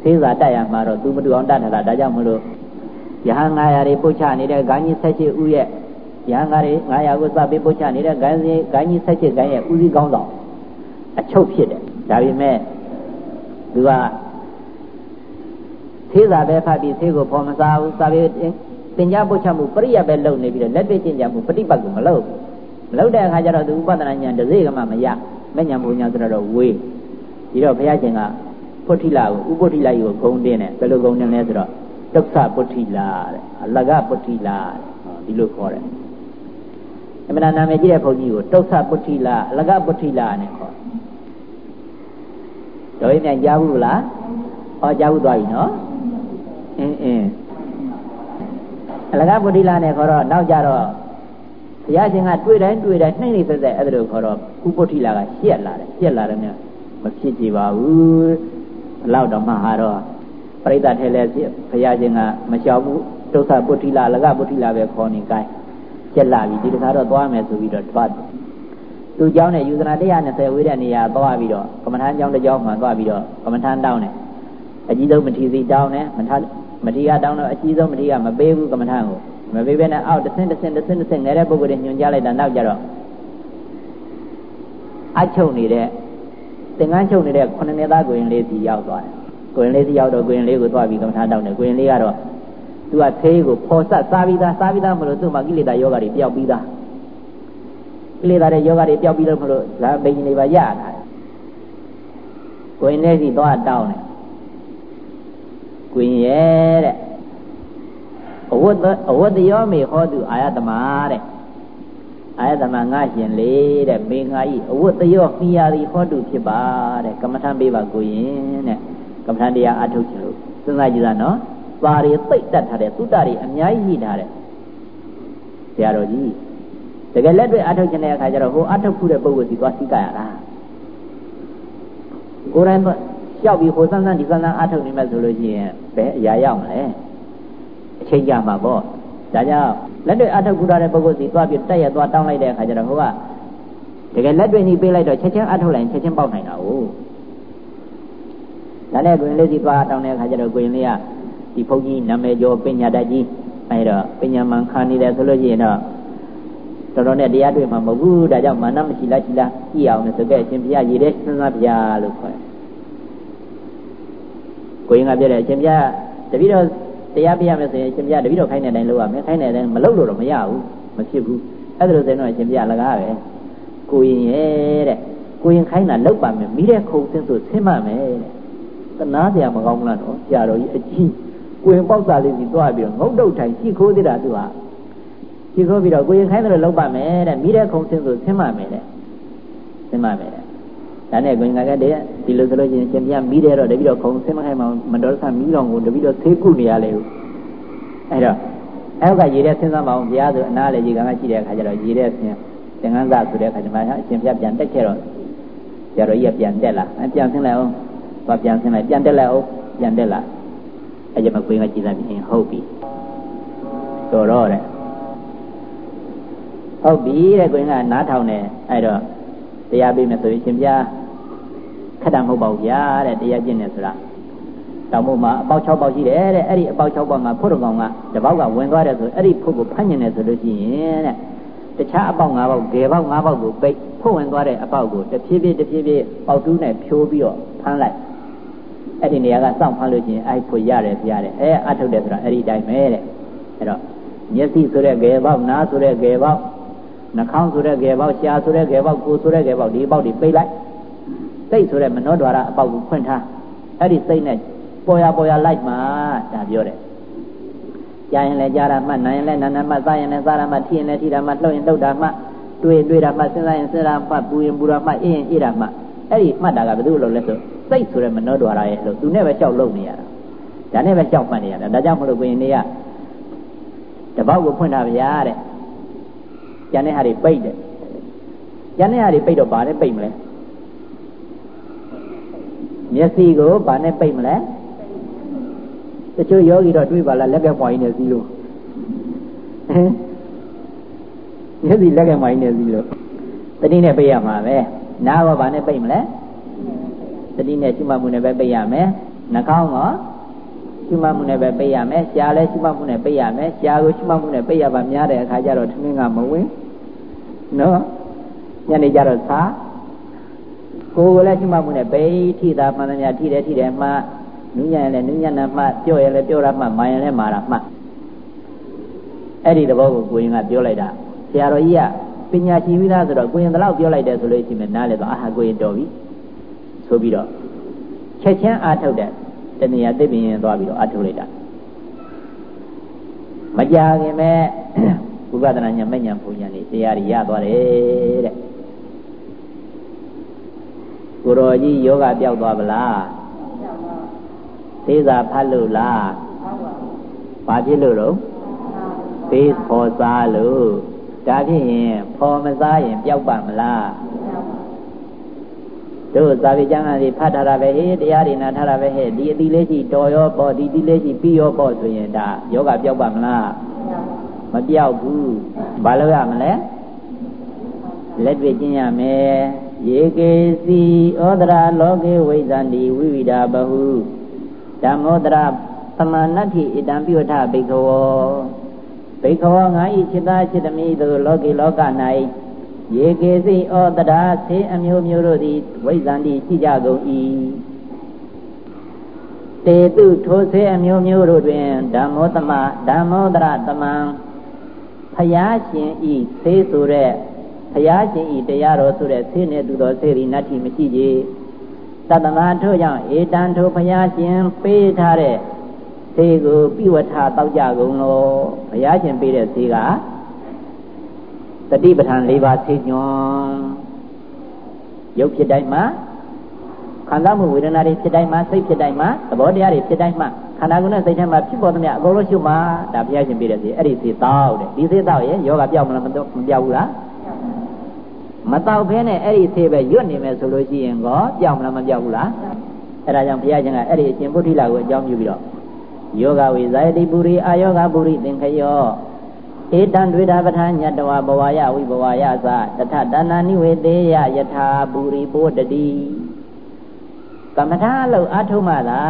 A: သေးစာတတ်ရမှာတော့သူမတူအောင်တတ်ထားတာဒါကြောင့်မလို့ယဟန်900တွေပုတ်ချနေတဲ့ဂိုင်းကြီး78ဦးရဲ့ ယဟန်900တွေ900ကိုစပြီးပုတ်ချနေတဲ့ဂိုင်းကြီးဂိုင်းကြီး78ဂိုင်းရဲ့ဦးစီးကောင်းဆောင်အချုပ်ဖြစ်တယ်ဒါပေမဲ့သူကသေးစာပဲဖတ်ပြီးသေးကိုဖော်မစားဘူးစာပေသင်ကြားပုတ်ချမှုပရိယပဲလုပ်နေပြီးတော့လက်တွေ့ကျင့်ကြမှုပฏิပတ်ကိုမလုပ်မလုပ်တဲ့အခါကျတော့သူဥပဒနာဉာဏ်တစ်စိကမှမရမဉဏ်ဘုံဉာဏ်ဆိုတော့ဝေးဒီတော့ဘုရားရှင်ကပုထိလာကိုဥပုထိလာကြီးကိုဂုံတင်းတယ်ဘယ်လိုဂုံတင်းလဲဆိုတော့ဒုက္ခပုထိလာတဲ့အလကပုထိလာဒီလိုခေါ်တယ် အမှန်နာမည်ကြီးတဲ့ဘုန်းကြီးကိုဒုက္ခပုထိလာအလကပုထိလာနဲ့ခေါ်တော်ရင်ပြန်ကြားဘူးလားဟောကြားဘူးသွားပြီနော်အင်းအင်းအလကပုထိလာနဲ့ခေါ်တော့နောက်ကြတော့ဘုရားရှင်ကတွေ့တိုင်းတွေ့တိုင်းနှိမ့်နေသက်သက်အဲ့ဒါလိုခေါ်တော့ဥပုထိလာကရှက်လာတယ်ရှက်လာတယ်မြတ်မဖြစ်ကြပါဘူးဘလောက်တော့မှဟာတော့ပရိသတ်ထဲလဲဘုရားရှင်ကမလျှောက်ဘူးဒုက္ခပုထိလာလကပုထိလာပဲခေါ်နေကို င်းရှက်လာပြီဒီတခါတော့သွားမယ်ဆိုပြီးတော့တွားသူเจ้าနဲ့ယူဇနာ120ဝေးတဲ့နေရာသွားပြီးတော့ကမ္မထမ်းเจ้าတစ်เจ้าမှသွားပြီးတော့ကမ္မထမ်းတောင်းတယ်အကြီးဆုံးမထီစီတောင်းတယ်မထမထီကတောင်းတော့အကြီးဆုံးမထီကမပေးဘူးကမ္မထမ်းကိုမပေးဘဲနဲ့အောက်တစ်ဆင့်တစ်ဆင့်တစ်ဆင့်တစ်ဆင့်ငယ်တဲ့ပုဂ္ဂိုလ်တွေညွှန်ကြားလိုက်တာနောက်ကြတော့အချုပ်နေတဲ့သင်္ကန်းချုပ်နေတဲ့ခုနှစ်နှစ်သားကိုရင်လေးစီရောက်သွားတယ်ကိုရင်လေးစီရောက်တော့ကိုရင်လေးကိုသွားပြီးကမ္မထာတောင်းတယ်ကိုရင်လေးကတော့ သူကသေးကိုဖော်ဆက်စားပြီးသားစားပြီးသားမလို့သူ့မှာကိလေသာယောဂတွေပျောက်ပြီးသားကိလေသာတွေယောဂတွေပျောက်ပြီးလို့မလို့ဇာဘိညာဉ်တွေပါရတာကိုရင်လေးစီသွားတောင်းတယ်ကိုရင်ရဲ့တဲ့အဝတ်အဝတ်တရောမေဟောသူအာယတမတဲ့အာယတမငါရှင်လေးတဲ့မေငါဤအဝတ်တရောမိယာသည်ဟောသူဖြစ်ပါတဲ့ကမ္မထံပေးပါကိုရင်တဲ့ကမ္မထံတရားအထုတ်ချင်လို့စဉ်းစားကြည့်တာနော် ပါရီသိတ်တတ်ထားတဲ့သုတ္တတွေအများကြီးရှိထားတဲ့ဆရာတော်ကြီးတကယ်လက်တွေ့အထုတ်ချင်တဲ့အခါကျတော့ဟိုအထုတ်ခုတဲ့ပုဂ္ဂိုလ်စီသွားစီကရတာကိုယ်တိုင်လျှောက်ပြီးဟိုစမ်းစမ်းဒီစမ်းစမ်းအထုတ်နေမှဆိုလို့ရှိရင်ဘယ်အရာရောက်မလဲအချိန်ကြာမှာပေါ့ဒါကြောင့်လက်တွေ့အထုတ်ကူရတဲ့ပုဂ္ဂိုလ်စီသွားပြီးတက်ရသွားတောင်းလိုက်တဲ့အခါကျတော့ဟိုကတကယ်လက်တွေ့နေပေးလိုက်တော့ချက်ချင်းအထုတ်လိုက်ချက်ချင်းပေါက်နိုင်တာ哦ဒါနဲ့ကိုရင်လေးစီသွားတောင်းတဲ့အခါကျတော့ကိုရင်လေးက ဒီဘုန်းကြီးနာမည်ကျော်ပညာတတ်ကြီးအဲဒါပညာမှန်ခံနေတယ်ဆိုလို့ရှိရင်တော့တော်တော်နဲ့တရားတွေ့မှာမဟုတ်ဘူးဒါကြောင့်မာနမရှိလားရှိလားကြည့်အောင်လို့ဆိုခဲ့အရှင်ဘုရားရည်တဲ့စဉ်းစားဘုရားလို့ခေါ်တယ်ကိုရင်ကပြောတယ်အရှင်ဘုရားတပည့်တော်တရားပြရမယ်ဆိုရင်အရှင်ဘုရားတပည့်တော်ခိုင်းတဲ့အတိုင်းလုပ်ရမယ်ခိုင်းတဲ့အတိုင်းမလုပ်လို့တော့မရဘူးမဖြစ်ဘူးအဲ့ဒါလို့ဆိုရင်တော့အရှင်ဘုရားလကားပဲကိုရင်ရဲ့တဲ့ကိုရင်ခိုင်းတာလုပ်ပါမယ်မိတဲ့ခုံစင်းဆိုဆင်းမမယ်တဲ့တနာစရာမကောင်းဘူးလားနော်ကြာတော်ကြီးအကြီး ကိုရင်ပေါက်စားလေးစီသွားပြီးတော့ငုတ်တုတ်ထိုင်ရှိခိုးသေးတာသူဟာရှိခိုးပြီးတော့ကိုရင်ခိုင်းတယ်လို့လုပ်ပါမယ်တဲ့မိတဲ့ခုံစင်းဆိုဆင်းမမယ်တဲ့ဆင်းမမယ်တဲ့ဒါနဲ့ကိုရင်ကတဲ့ဒီလိုဆိုလို့ချင်းရှင်ပြမိတယ်တော့တပည့်တော်ခုံဆင်းမခိုင်းမအောင်မတော်ဆမိတော်ကိုတပည့်တော်ဆေးကုနေရလေအဲ့တော့အဲ့ကရေတဲ့ဆင်းစားမအောင်ဘုရားဆိုအနားလေရေကံကရှိတဲ့အခါကျတော့ရေတဲ့ဆင်းသင်္ကန်းစဆိုတဲ့အခါကျမှအရှင်ပြပြန်တက်ခဲ့တော့ကျတော့ကြီးကပြန်တက်လာအပြန်ဆင်းလိုက်အောင်သွားပြန်ဆင်းလိုက်ပြန်တက်လိုက်အောင်ပြန်တက်လာ အဲ့ကျမှကိုင်းကကြည်စားပြီးဟုတ်ပြီတော်တော့တဲ့ဟုတ်ပြီတဲ့ကိုင်းကနားထောင်နေအဲ့တော့တရားပေးမယ်ဆိုရင်ရှင်ပြခက်တာမဟုတ်ပါဘူးဗျာတဲ့တရားကျင့်နေဆိုတာတောင်မို့မှာအပေါက်6ပေါက်ရှိတယ်တဲ့အဲ့ဒီအပေါက်6ပေါက်မှာဖို့တော်ကောင်ကတပေါက်ကဝင်သွားတယ်ဆိုအဲ့ဒီဖို့ကိုဖမ်းညင်တယ်ဆိုလို့ရှိရင်တဲ့တခြားအပေါက်၅ပေါက်ဂေပေါက်၅ပေါက်ကိုပိတ်ဖို့ဝင်သွားတဲ့အပေါက်ကိုတဖြည်းဖြည်းတဖြည်းဖြည်းပေါက်တူးနဲ့ဖြိုးပြီးတော့ဖမ်းလိုက် အဲ့ဒီနေရာကစောင့်ဖမ်းလို့ချင်းအဲ့ဖို့ရတယ်ပြရတယ်အဲအထုတ်တယ်ဆိုတာအဲ့ဒီတိုင်းပဲတဲ့အဲ့တော့မျက်စိဆိုတဲ့ဂေပေါက်နားဆိုတဲ့ဂေပေါက်နှာခေါင်းဆိုတဲ့ဂေပေါက်ရှားဆိုတဲ့ဂေပေါက်ကိုယ်ဆိုတဲ့ဂေပေါက်ဒီပေါက်တွေပိတ်လိုက်စိတ်ဆိုတဲ့မနောဒွါရအပေါက်ကိုဖွင့်ထားအဲ့ဒီစိတ်နဲ့ပေါ်ရပေါ်ရလိုက်မှဒါပြောတယ်ကြားရင်လည်းကြားတာမှနားရင်လည်းနားနာမှစားရင်လည်းစားတာမှထိရင်လည်းထိတာမှလှုပ်ရင်လှုပ်တာမှတွေ့တွေ့တာမှစဉ်းစားရင်စဉ်းစားမှပူရင်ပူတာမှအေးရင်အေးတာမှအဲ့ဒီမှတ်တာကဘယ်သူလို့လဲဆို စိတ်ဆိုတဲ့မနှောတော်ရရဲ့လို့သူနဲ့ပဲကြောက်လုံနေရတာဒါနဲ့ပဲကြောက်မှတ်နေရတာဒါကြောင့်မလို့ကိုရင်တွေကတပေါက်ကိုဖွင့်တာဗျာတဲ့ကျန်တဲ့ဟာတွေပိတ်တယ်ကျန်တဲ့ဟာတွေပိတ်တော့ဘာနဲ့ပိတ်မလဲမျက်စိကိုဘာနဲ့ပိတ်မလဲတချို့ယောဂီတော့တွေးပါလားလက်ကပွားရင်းနဲ့စီးလို့မျက်စိလက်ကပွားရင်းနဲ့စီးလို့တတိနဲ့ပိတ်ရမှာပဲနားကဘာနဲ့ပိတ်မလဲ တတိနဲ့ရှုမှတ်မှုနဲ့ပဲပိတ်ရမယ်နှာခေါင်းကရှုမှတ်မှုနဲ့ပဲပိတ်ရမယ်ရှားလဲရှုမှတ်မှုနဲ့ပိတ်ရမယ်ရှားကိုရှုမှတ်မှုနဲ့ပိတ်ရပါများတဲ့အခါကျတော့ထမင်းကမဝင်နော်ညနေကျတော့သာကိုယ်ကိုလည်းရှုမှတ်မှုနဲ့ပိတ်ထိတာမှန်သမျှထိတယ်ထိတယ်မှနူးညံ့ရင်လည်းနူးညံ့တာမှပြော့ရင်လည်းပြော့တာမှမာရင်လည်းမာတာမှအဲ့ဒီသဘောကိုကိုရင်ကပြောလိုက်တာဆရာတော်ကြီးကပညာရှိပြီးသားဆိုတော့ကိုရင်တလောက်ပြောလိုက်တယ်ဆိုလို့ရှိရင်နားလေတော့အာဟာကိုရင်တော်ပြီ ဆိုပြီးတော့ချက်ချင်းအာထုတ်တဲ့တဏှာသိပင်ရင်သွားပြီးတော့အာထုတ်လိုက်တာမကြခင်မဲ့ဝိပဿနာဉာဏ်မဲ့ဉာဏ်ပုံဉာဏ်တွေတရားတွေရသွားတယ်တဲ့ကိုတော်ကြီးယောဂပြောက်သွားဗလားသေးစာဖတ်လို့လားဘာဖြစ်လို့တော့သေးဖော်စားလို့ဒါဖြစ်ရင်ဖော်မစားရင်ပျောက်ပါမလား တို့သာဝေကျမ်းကနေဖတ်ထားတာပဲဟေးတရားတွေနာထားတာပဲဟဲ့ဒီအတိလေးရှိတော်ရောပေါ့ဒီတိလေးရှိပြီးရောပေါ့ဆိုရင်ဒါယောဂပြောက်ပါမလားမပြောက်ဘူးဘာလို့ရမလဲလက်တွေ့ကျင့်ရမယ်ယေကေစီဩဒရာလောကေဝိဇန္တိဝိဝိဒာဘဟုဓမ္မောဒရာပမာဏတ္ထိဣတံပြုထဘိကဝောဘိကဝောငါဤ चित्त चित्त မိသူလောကေလောက၌ ယေကေစိဩတရာသေအမျိုးမျိုးတို့သည်ဝိဇန္တိရှိကြကုန်၏တေတုထိုသေအမျိုးမျိုးတို့တွင်ဓမ္မောတမဓမ္မောတရတမံဖယားရှင်ဤသေဆိုတဲ့ဖယားရှင်ဤတရားတော်ဆိုတဲ့သေနေသူတော်သေရီနတ္ထိမရှိကြတတမထို့ကြောင့်ဧတံထိုဘုရားရှင်ပေးထားတဲ့ဈေးကိုပြဝထတောက်ကြကုန်လို့ဘုရားရှင်ပေးတဲ့ဈေးက တတိပဋ္ဌာန်၄ပါးသိညွန်ရုပ်ဖြစ်တိုင်းမှာခန္ဓာမှုဝေဒနာတွေဖြစ်တိုင်းမှာစိတ်ဖြစ်တိုင်းမှာသဘောတရားတွေဖြစ်တိုင်းမှာခန္ဓာကိုယ်နဲ့စိတ်ထဲမှာဖြစ်ပေါ်သမျှအကုန်လုံးရှုမှာဒါဘုရားရှင်ပေးတဲ့ဈေးအဲ့ဒီဈေးတောက်တယ်ဒီဈေးတောက်ရင်ယောဂပြောက်မလားမပြောက်ဘူးလားမတောက်ဖဲနဲ့အဲ့ဒီဆေးပဲရွတ်နေမယ်ဆိုလို့ရှိရင်ကောကြောက်မလားမကြောက်ဘူးလားအဲ့ဒါကြောင့်ဘုရားရှင်ကအဲ့ဒီအရှင်ဗုဒ္ဓိလာကိုအကြောင်းပြုပြီးတော့ယောဂဝိဇာယတိပုရိအာယောဂပုရိသင်္ခယော ဧတံဒွေတာပဋ္ဌာညတဝဘဝယဝိဘဝယသတထတဏ္ဏနိဝေတေယယထာပုရိပိုတတိပကမ္မထာလို့အာထုမှသာ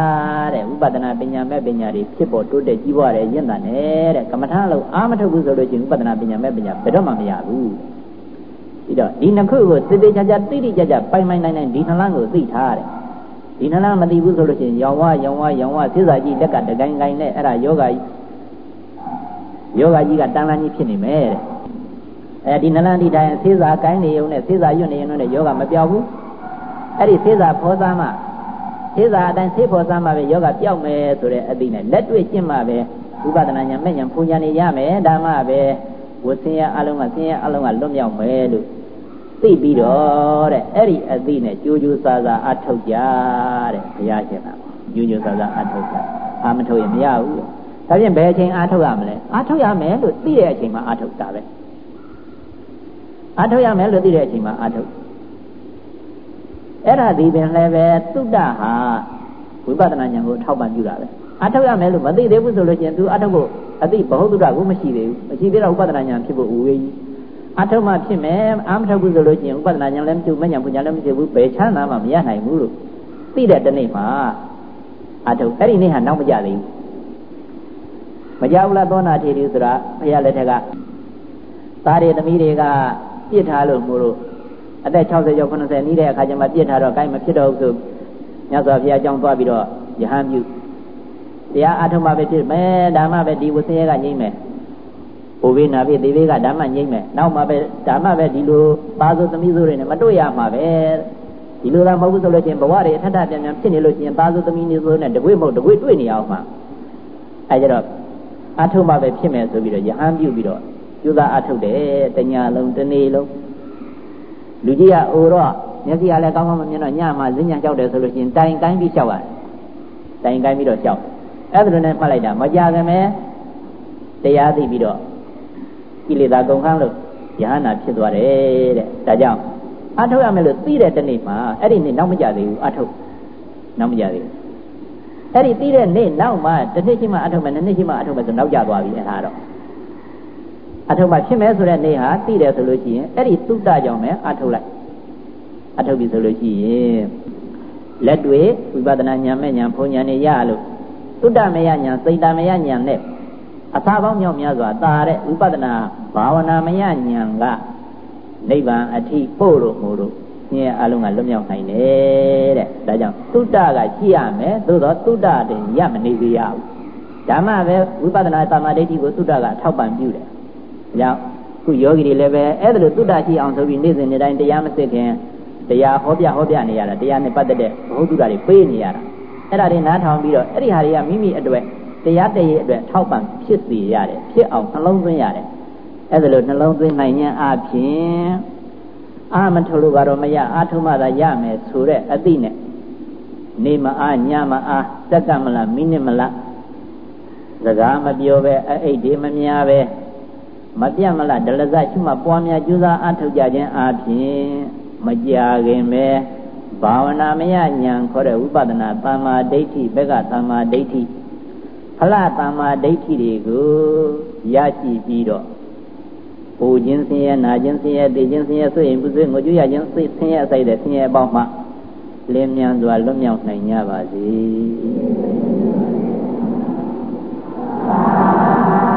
A: တဲ့ဝိပဿနာပညာမဲ့ပညာတွေဖြစ်ပေါ်တိုးတက်ကြီးပွားတယ်ရင့်တာနဲ့တဲ့ကမ္မထာလို့အာမထုတ်ဘူးဆိုလို့ချင်းဝိပဿနာပညာမဲ့ပညာဘယ်တော့မှမရဘူးပြီးတော့ဒီနှစ်ခုကိုသေသေးချာချာတိတိကျကျပိုင်ပိုင်နိုင်နိုင်ဒီနှလားကိုသိထားတယ်ဒီနှလားမသိဘူးဆိုလို့ချင်းရောင်ဝရောင်ဝရောင်ဝသေစာကြီးလက်ကတကိုင်းကိုင်းနဲ့အဲ့ဒါယောဂ ယောဂကြီးကတန်လန်းကြီးဖြစ်နေမယ်တဲ့အဲဒီနှလားဒီတိုင်းသေစာကိုင်းနေုံနဲ့သေစာရွတ်နေုံနဲ့ယောဂမပြောက်ဘူးအဲ့ဒီသေစာဖောသားမှသေစာအတိုင်းသေဖောသားမှပဲယောဂပြောက်မယ်ဆိုတဲ့အသိနဲ့လက်တွေ့ကျင့်မှပဲဝိပဿနာဉာဏ်မဲ့ဉာဏ်ပူဉာဏ်နေရမယ်ဒါမှပဲဝဆင်းရဲအလုံးကဆင်းရဲအလုံးကလွတ်မြောက်မယ်လို့သိပြီးတော့တဲ့အဲ့ဒီအသိနဲ့ကြိုးကြိုးစားစားအထုတ်ကြတဲ့ဘုရားရှင်ကကြိုးကြိုးစားစားအထုတ်ကြအာမထုတ်ရင်မရဘူး ဒါဖြင့်ဘယ်အချိန်အာထုတ်ရမလဲအာထုတ်ရမယ်လို့သိတဲ့အချိန်မှာအာထုတ်တာပဲအာထုတ်ရမယ်လို့သိတဲ့အချိန်မှာအာထုတ်အဲ့ဒါဒီပင်လည်းပဲသုတ္တဟာဝိပဿနာဉာဏ်ကိုထောက်ပံ့ပြုတာပဲအာထုတ်ရမယ်လို့မသိသေးဘူးဆိုလို့ရှိရင် तू အာထုတ်ဖို့အသိဘ ਹੁ တုဒ္ဒကိုမရှိသေးဘူးမရှိသေးတော့ဥပဒနာဉာဏ်ဖြစ်ဖို့ဦးဝေးကြီးအထုတ်မှဖြစ်မယ်အာမထုတ်ဘူးဆိုလို့ရှိရင်ဥပဒနာဉာဏ်လည်းမဖြစ်ဘူးမဉာဏ်ပူဉာဏ်လည်းမဖြစ်ဘူးဘယ်ချမ်းသာမှမရနိုင်ဘူးလို့သိတဲ့တနေ့မှာအထုတ်အဲ့ဒီနေ့ဟာနောက်မကြသေးဘူး မကြဘူးလားသောနာထေရီဆိုတာဘုရားလက်ထက်ကသားတွေသမီးတွေကပြစ်ထားလို့မို့လို့အသက်60ကျော်90နီးတဲ့အခါကျမှပြစ်ထားတော့ gain မဖြစ်တော့ဘူးဆိုမြတ်စွာဘုရားအကြောင်းသွားပြီးတော့ယဟန်ပြုတရားအထုံးမှပဲဖြစ်မယ်ဓမ္မပဲဒီဝဆင်းရဲကငြိမ့်မယ်။ဘိုးဘေးနာဘေးသေဘေးကဓမ္မငြိမ့်မယ်။နောက်မှပဲဓမ္မပဲဒီလိုပါဆိုသမီးဆိုတွေနဲ့မတွေ့ရမှာပဲ။ဒီလိုလားမဟုတ်ဘူးဆိုလို့ချင်းဘဝတွေအထက်ထပြန်ပြန်ဖြစ်နေလို့ချင်းပါဆိုသမီးနေဆိုနဲ့တကွေ့မဟုတ်တကွေ့တွေ့နေအောင်မှာ။အဲကြတော့ အထုံးမှပဲဖြစ်မယ်ဆိုပြီးတော့ယဟန်ပြုပြီးတော့ယူသားအထုတ်တယ်တညာလုံးတနေ့လုံးလူကြီးကအိုတော့မျက်စိကလည်းကောင်းကောင်းမမြင်တော့ညမှာဈဉ္ညာလျှောက်တယ်ဆိုလို့ရှိရင်တိုင်ကိုင်းပြီးလျှောက်ရတယ်။တိုင်ကိုင်းပြီးတော့လျှောက်အဲ့ဒါလိုနဲ့မှတ်လိုက်တာမကြခင်ပဲတရားသိပြီးတော့ကိလေသာကုန်ခန်းလို့ယဟနာဖြစ်သွားတယ်တဲ့ဒါကြောင့်အထုတ်ရမယ်လို့သိတဲ့တနေ့မှာအဲ့ဒီနေ့နောက်မကြသေးဘူးအထုတ်နောက်မကြသေးဘူး အဲ့ဒီသိတဲ့နေ့နောက်မှတစ်နှစ်ရှိမှအထုတ်မယ်နှစ်နှစ်ရှိမှအထုတ်မယ်ဆိုနောက်ကြသွားပြီအဲ့ဒါတော့အထုတ်မှဖြစ်မယ်ဆိုတဲ့နေ့ဟာသိတယ်ဆိုလို့ရှိရင်အဲ့ဒီသုတ္တကြောင့်ပဲအထုတ်လိုက်အထုတ်ပြီဆိုလို့ရှိရင်လက်တွေဝိပဿနာဉာဏ်မဲ့ဉာဏ်ဘုံဉာဏ်နဲ့ရလို့သုတ္တမယညာစိတ်တမယညာနဲ့အစာပေါင်းမြောက်များစွာတာတဲ့ဝိပဿနာဘာဝနာမယညာကနိဗ္ဗာန်အထိပို့လို့မို့လို့ ညင်အလုံးကလွတ်မြောက်နိုင်တယ်တဲ့ဒါကြောင့်သုတ္တကရှိရမယ်သို့တော့သုတ္တတင်ရမနေသေးရဘူးဓမ္မပဲဝိပဿနာသမာဓိဋ္ဌိကိုသုတ္တကထောက်ပံ့ပြုတယ်ဒါကြောင့်ခုယောဂီတွေလည်းပဲအဲ့ဒါလိုသုတ္တရှိအောင်ဆိုပြီးနေ့စဉ်နေ့တိုင်းတရားမစစ်ခင်တရားဟောပြဟောပြနေရတာတရားနဲ့ပတ်သက်တဲ့ဘုဟုတုဒ္ဒတွေပေးနေရတာအဲ့ဒါတွေနားထောင်ပြီးတော့အဲ့ဒီဟာတွေကမိမိအတွက်တရားတည်းရဲ့အတွက်ထောက်ပံ့ဖြစ်စေရတယ်ဖြစ်အောင်နှလုံးသွင်းရတယ်အဲ့ဒါလို့နှလုံးသွင်းနိုင်ခြင်းအပြင် အာမထလို့ကတော့မရအာထုမှသာရမယ်ဆိုတဲ့အသိနဲ့နေမအားညမအားစက္ကမလားမိနစ်မလားစကားမပြောပဲအိတ်တွေမများပဲမပြတ်မလားဒလဇရှုမှပွားများကြိုးစားအားထုတ်ကြခြင်းအပြင်မကြခင်ပဲဘာဝနာမယညာခေါ်တဲ့ဝိပဿနာသမ္မာဒိဋ္ဌိဘက်ကသမ္မာဒိဋ္ဌိဖလားသမ္မာဒိဋ္ဌိတွေကိုရရှိပြီးတော့ ပူခြင်းဆင်းရဲနာခြင်းဆင်းရဲသိခြင်းဆင်းရဲဆိုရင်ပူဆွေးငိုကြွရခြင်းသိဆင်းရဲအစိုက်တဲ့ဆင်းရဲအပေါင်းမှလင်းမြန်စွာလွတ်မြောက်နိုင်ကြပါစေ။